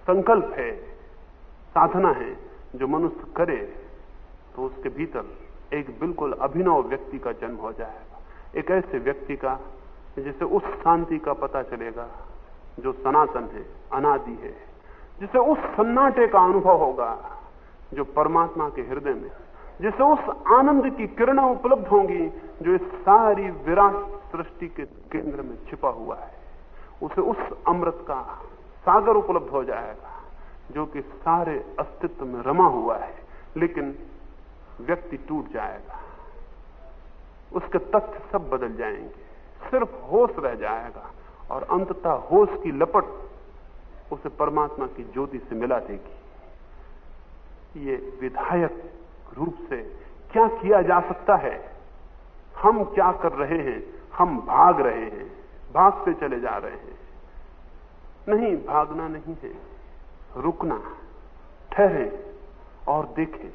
संकल्प है, साधना है, जो मनुष्य करे तो उसके भीतर एक बिल्कुल अभिनव व्यक्ति का जन्म हो जाएगा। एक ऐसे व्यक्ति का, जिसे उस शांति का पता चलेगा, जो सनातन है, अनादि है। जिसे उस सन्नाटे का अनुभव होगा, जो परमात्मा के हृदय में, जिसे उस आनंद की किरणें उपलब्ध होंगी, जो इस सारी विराट सृष्टि के केंद्र में छिपा हुआ है। उसे उस अमृत का सागर उपलब्ध हो जाएगा, जो कि सारे अस्तित्व में रमा हुआ है, लेकिन व्यक्ति टूट जाएगा। उसके तथ्य सब बदल जाएँगे। सिर्फ़ होश रह जाएगा और अंततः होश की लपट उसे परमात्मा की ज्योति से मिला देगी। ये विधायक रूप से क्या किया जा सकता है? हम क्या कर रहे हैं? हम भाग रहे हैं, भाग से चले जा रहे हैं। नहीं, भागना नहीं है। रुकना, ठहरे और देखें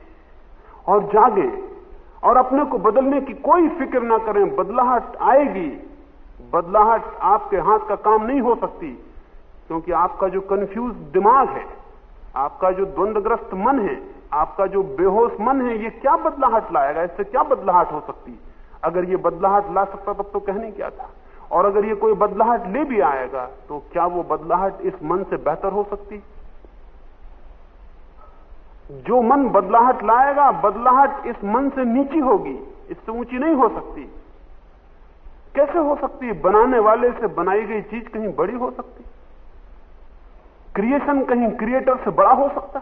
और जागे और अपने को बदलने की कोई फ़िक्र ना करें। बदलाहट आएगी। बदलाहट आपके हाथ का काम नहीं हो सकती, क्योंकि आपका जो कंफ्यूज दिमाग है, आपका जो द्वंद्वग्रस्त मन है, आपका जो बेहोश मन है, ये क्या बदलाहट लाएगा? इससे क्या बदलाहट हो सकती? अगर ये बदलाहट ला सकता तब तो कहने क्या था? और अगर ये कोई बदलाहट ले भी आएगा तो क्या वो बदलाहट इस मन से बेहतर हो सकती? जो मन बदलाहट लाएगा, बदलाहट इस मन से नीची होगी, इससे ऊँची नहीं हो सकती। कैसे हो सकती? बनाने वाले से बनाई गई चीज़ कहीं बड़ी हो सकती? क्रिएशन कहीं क्रिएटर से बड़ा हो सकता?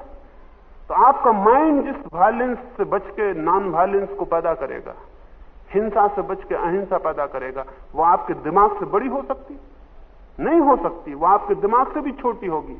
तो आपका माइंड जिस वायलेंस से बच के नॉन वायलेंस को पैदा करेगा। हिंसा से बच के अहिंसा पैदा करेगा। वो आपके दिमाग से बड़ी हो सकती। नहीं हो सकती, वो आपके दिमाग से भी छोटी होगी।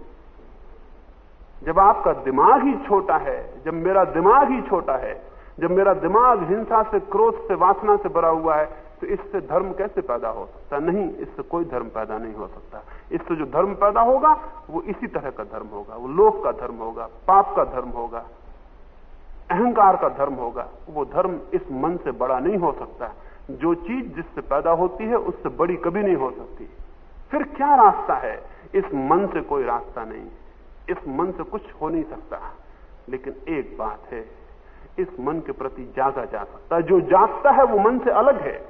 जब आपका दिमाग ही छोटा है, जब मेरा दिमाग ही छोटा है, जब मेरा दिमाग हिंसा से, क्रोध से, वासना से भरा हुआ है तो इससे धर्म कैसे पैदा हो सकता? नहीं, इससे कोई धर्म पैदा नहीं हो सकता। इससे जो धर्म पैदा होगा, वो इसी तरह का धर्म होगा। वो लोक का धर्म होगा, पाप का धर्म होगा। अहंकार का धर्म होगा, वो धर्म इस मन से बड़ा नहीं हो सकता। जो चीज़ जिससे पैदा होती है, उससे बड़ी कभी नहीं हो सकती। फिर क्या रास्ता है? इस मन से कोई रास्ता नहीं। इस मन से कुछ हो नहीं सकता। लेकिन एक बात है, इस मन के प्रति जागा जा सकता है। जो जागता है, वो मन से अलग है।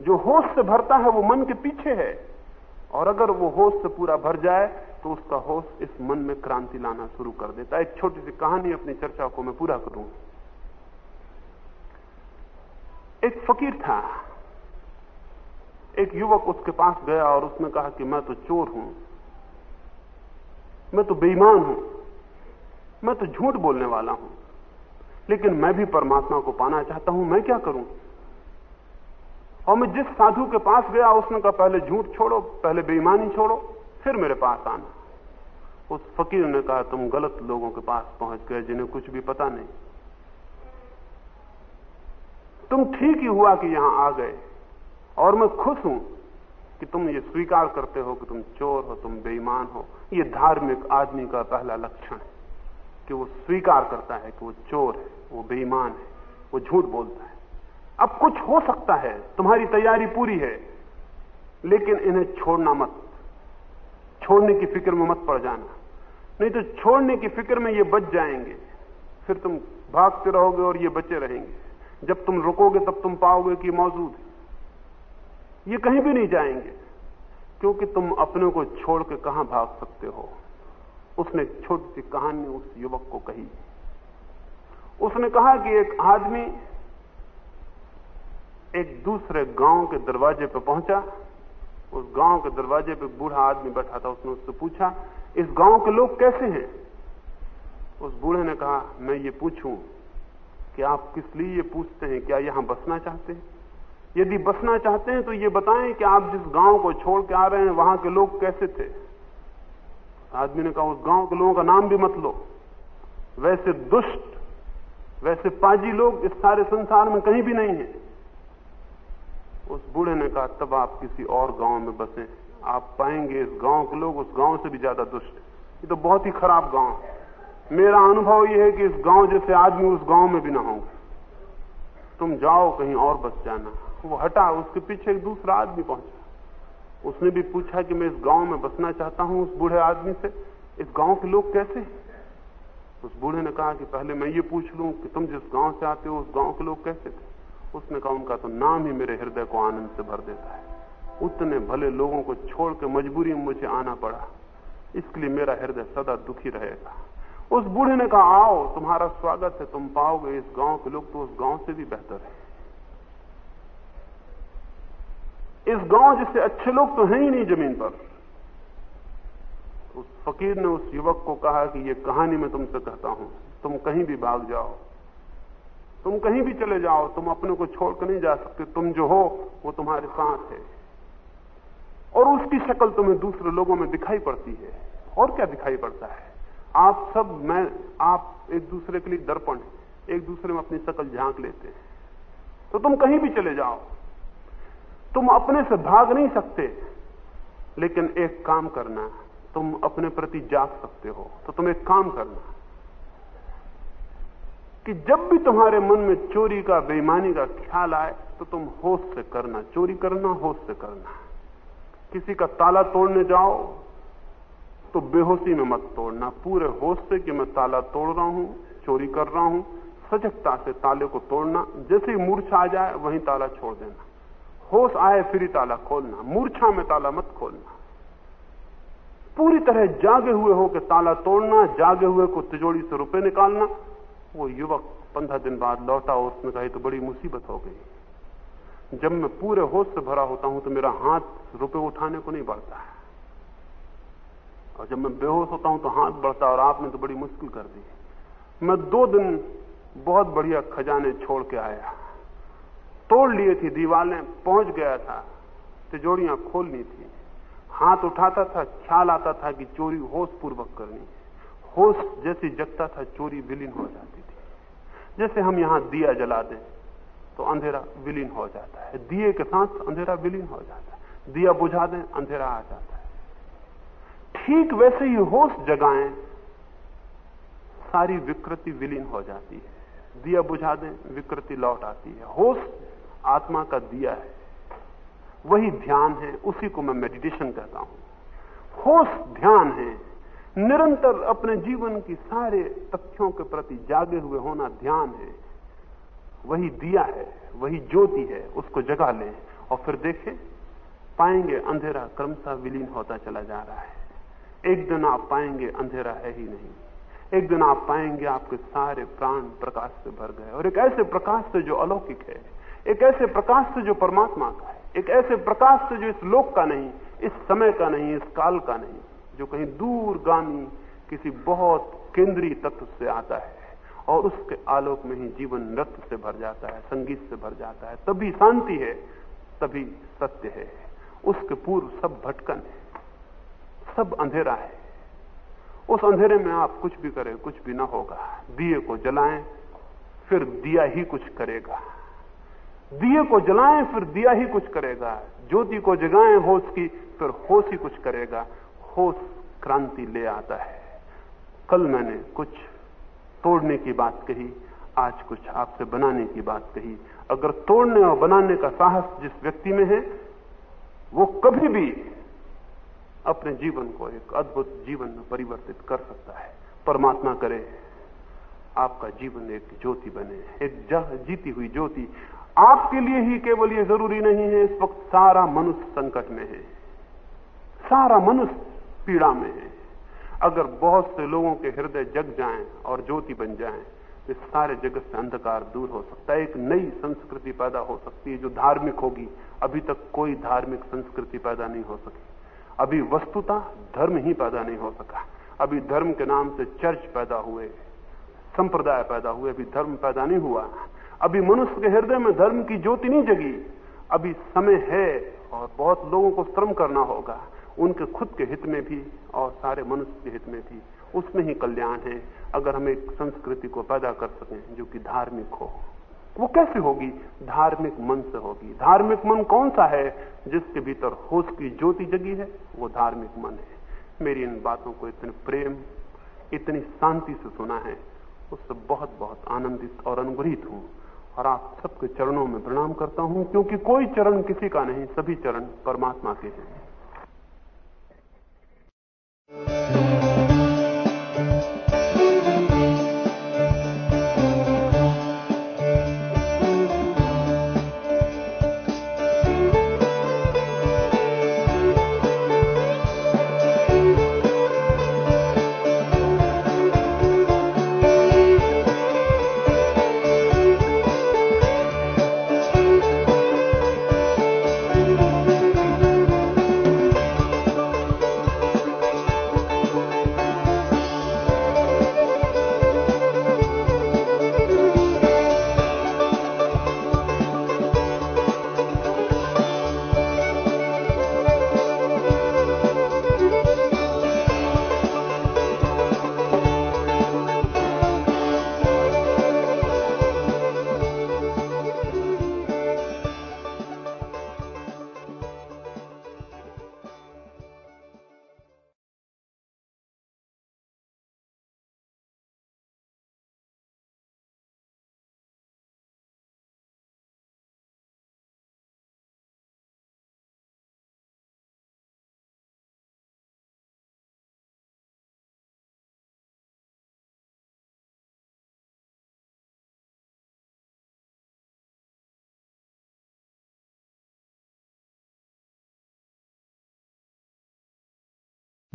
जो होश से भरता है, वो मन के पीछे है। और अगर वो होश से पूरा भर जाए तो उसका होश इस मन में क्रांति लाना शुरू कर देता है। एक छोटी सी कहानी अपनी चर्चा को मैं पूरा करूँ। एक फकीर था। एक युवक उसके पास गया और उसने कहा कि मैं तो चोर हूँ। मैं तो बेईमान हूँ। मैं तो झूठ बोलने वाला हूँ। लेकिन मैं भी परमात्मा को पाना चाहता हूँ। मैं क्या करूँ? और मैं जिस साधु के पास गया, उसने कहा, पहले झूठ छोड़ो, पहले बेईमानी छोड़ो, फिर मेरे पास आना। उस फकीर ने कहा, तुम गलत लोगों के पास पहुँच गए जिन्हें कुछ भी पता नहीं। तुम ठीक ही हुआ कि यहाँ आ गए, और मैं खुश हूँ कि तुम ये स्वीकार करते हो कि तुम चोर हो, तुम बेईमान हो। ये धार्मिक आदमी का पहला लक्षण है कि वो स्वीकार करता है कि वो चोर है, वो बेईमान है, वो झूठ बोलता है। अब कुछ हो सकता है, तुम्हारी तैयारी पूरी है, लेकिन इन्हें छोड़ना मत। छोड़ने की फ़िक्र में मत पड़ जाना। नहीं तो छोड़ने की फ़िक्र में ये बच जाएँगे। फिर तुम भागते रहोगे और ये बचे रहेंगे। जब तुम रुकोगे, तब तुम पाओगे कि मौजूद है। ये कहीं भी नहीं जाएँगे, क्योंकि तुम अपने को छोड़ के कहाँ भाग सकते हो? उसने छोटी सी कहानी उस युवक को कही। उसने कहा कि एक आदमी एक दूसरे गाँव के दरवाजे पर पहुँचा। उस गाँव के दरवाजे पे बूढ़ा आदमी बैठा था, उसने उससे पूछा इस गाँव के लोग कैसे हैं? उस बूढ़े ने कहा, मैं ये पूछूँ कि आप किस लिए ये पूछते हैं? क्या यहाँ बसना चाहते हैं? यदि बसना चाहते हैं तो ये बताएँ कि आप जिस गाँव को छोड़ के आ रहे हैं, वहाँ के लोग कैसे थे? आदमी ने कहा, उस गाँव के लोगों का नाम भी मत लो। वैसे दुष्ट, वैसे पाजी लोग इस सारे संसार में कहीं भी नहीं है। उस बूढ़े ने कहा, तब आप किसी और गाँव में बसे। आप पाएँगे इस गाँव के लोग उस गाँव से भी ज़्यादा दुष्ट ये तो बहुत ही खराब गाँव है। मेरा अनुभव यह है कि इस गाँव जैसे आदमी उस गाँव में भी ना होंगे। तुम जाओ कहीं और बस जाना। वो हटा, उसके पीछे एक दूसरा आदमी पहुँचा। उसने भी पूछा कि मैं इस गाँव में बसना चाहता हूँ उस बूढ़े आदमी से। इस गाँव के लोग कैसे उस बूढ़े ने कहा कि पहले मैं ये पूछ लूँ कि तुम जिस गाँव से आते हो, उस गाँव के लोग कैसे थे? उसने कहा, उनका तो नाम ही मेरे हृदय को आनंद से भर देता है। उतने भले लोगों को छोड़ के मजबूरी में मुझे आना पड़ा। इसके लिए मेरा हृदय सदा दुखी रहेगा। उस बूढ़े ने कहा, आओ, तुम्हारा स्वागत है, तुम पाओगे इस गाँव के लोग तो उस गाँव से भी बेहतर है। इस गाँव जैसे अच्छे लोग तो हैं ही नहीं ज़मीन पर। उस फकीर ने उस युवक को कहा कि, ये कहानी मैं तुमसे कहता हूँ। तुम कहीं भी भाग जाओ। तुम कहीं भी चले जाओ। तुम अपने को छोड़कर नहीं जा सकते। तुम जो हो, वो तुम्हारे साथ है। और उसकी शक्ल तुम्हें दूसरे लोगों में दिखाई पड़ती है। और क्या दिखाई पड़ता है? आप सब, मैं, आप एक दूसरे के लिए दर्पण एक दूसरे में अपनी शक्ल झाँक लेते हैं। तो तुम कहीं भी चले जाओ। तुम अपने से भाग नहीं सकते। लेकिन एक काम करना, तुम अपने प्रति जाग सकते हो। तो तुम एक काम करना, कि जब भी तुम्हारे मन में चोरी का, बेईमानी का ख्याल आए तो तुम होश से करना। चोरी करना, होश से करना। किसी का ताला तोड़ने जाओ तो बेहोशी में मत तोड़ना। पूरे होश से कि मैं ताला तोड़ रहा हूँ, चोरी कर रहा हूँ, सजगता से ताले को तोड़ना। जैसे ही मूर्छा आ जाए, वहीं ताला छोड़ देना। होश आए, फिर ही ताला खोलना। मूर्छा में ताला मत खोलना। पूरी तरह जागे हुए हो कि ताला तोड़ना, जागे हुए को तिजोड़ी से रुपए निकालना। वो युवक पंद्रह दिन बाद लौटा उसने कहा तो बड़ी मुसीबत हो गई। जब मैं पूरे होश से भरा होता हूँ तो मेरा हाथ रुपए उठाने को नहीं बढ़ता है। और जब मैं बेहोश होता हूँ तो हाथ बढ़ता और आपने तो बड़ी मुश्किल कर दी। मैं दो दिन बहुत बढ़िया खजाने छोड़ के आया। तोड़ लिए थी, दीवारें पहुँच गया था तिजोड़ियाँ खोलनी थी। हाथ उठाता था, ख्याल आता था कि चोरी होश पूर्वक करनी होश जैसे जगता था, चोरी विलीन हो जाती थी। जैसे हम यहाँ दिया जला दें। तो अंधेरा विलीन हो जाता है। दिए के साथ अंधेरा विलीन हो जाता है। दिया बुझा दें, अंधेरा आ जाता है। ठीक वैसे ही होश जगाएँ, सारी विकृति विलीन हो जाती है। दिया बुझा दें, विकृति लौट आती है। होश आत्मा का दिया है। वही ध्यान है, उसी को मैं मेडिटेशन कहता हूँ। होश ध्यान है। निरंतर अपने जीवन की सारे तथ्यों के प्रति जागे हुए होना ध्यान है। वही दिया है, वही ज्योति है, उसको जगा लें और फिर देखें, पाएँगे अंधेरा क्रमशः विलीन होता चला जा रहा है। एक दिन आप पाएँगे अंधेरा है ही नहीं। एक दिन आप पाएँगे आपके सारे प्राण प्रकाश से भर गए। और एक ऐसे प्रकाश से जो अलौकिक है, एक ऐसे प्रकाश से जो परमात्मा का है, एक ऐसे प्रकाश से जो इस लोक का नहीं, इस समय का नहीं, इस काल का नहीं, जो कहीं दूरगामी किसी बहुत केंद्रीय तत्व से आता है। और उसके आलोक में ही जीवन नृत्य से भर जाता है, संगीत से भर जाता है। तभी शांति है, तभी सत्य है। उसके पूर्व सब भटकन है, सब अंधेरा है। उस अंधेरे में आप कुछ भी करें, कुछ भी ना होगा। दिए को जलाएँ, फिर दिया ही कुछ करेगा। दिए को जलाएँ, फिर दिया ही कुछ करेगा। ज्योति को जगाएँ, होश की, फिर होश ही कुछ करेगा। होश क्रांति ले आता है। कल मैंने कुछ तोड़ने की बात कही, आज कुछ आपसे बनाने की बात कही। अगर तोड़ने और बनाने का साहस जिस व्यक्ति में है, वो कभी भी अपने जीवन को एक अद्भुत जीवन में परिवर्तित कर सकता है। परमात्मा करे, आपका जीवन एक ज्योति बने, एक जह जीती हुई ज्योति। आपके लिए ही केवल ये ज़रूरी नहीं है, इस वक्त सारा मनुष्य संकट में है। सारा मनुष्य पीड़ा में है। अगर बहुत से लोगों के हृदय जग जाएँ और ज्योति बन जाएँ तो सारे जगत से अंधकार दूर हो सकता है। एक नई संस्कृति पैदा हो सकती है जो धार्मिक होगी। अभी तक कोई धार्मिक संस्कृति पैदा नहीं हो सकी। अभी वस्तुता धर्म ही पैदा नहीं हो सका। अभी धर्म के नाम से चर्च पैदा हुए, संप्रदाय पैदा हुए, अभी धर्म पैदा नहीं हुआ। अभी मनुष्य के हृदय में धर्म की ज्योति नहीं जगी। अभी समय है और बहुत लोगों को श्रम करना होगा। उनके खुद के हित में भी और सारे मनुष्य के हित में भी उसमें ही कल्याण है, अगर हम एक संस्कृति को पैदा कर सकें जो कि धार्मिक हो। वो कैसे होगी? धार्मिक मन से होगी। धार्मिक मन कौन सा है जिसके भीतर होश की ज्योति जगी है? वो धार्मिक मन है। मेरी इन बातों को इतने प्रेम, इतनी शांति से सुना है, उससे बहुत बहुत आनंदित और अनुग्रहित हूँ। और आप सबके चरणों में प्रणाम करता हूँ, क्योंकि कोई चरण किसी का नहीं, सभी चरण परमात्मा के हैं। Thank you.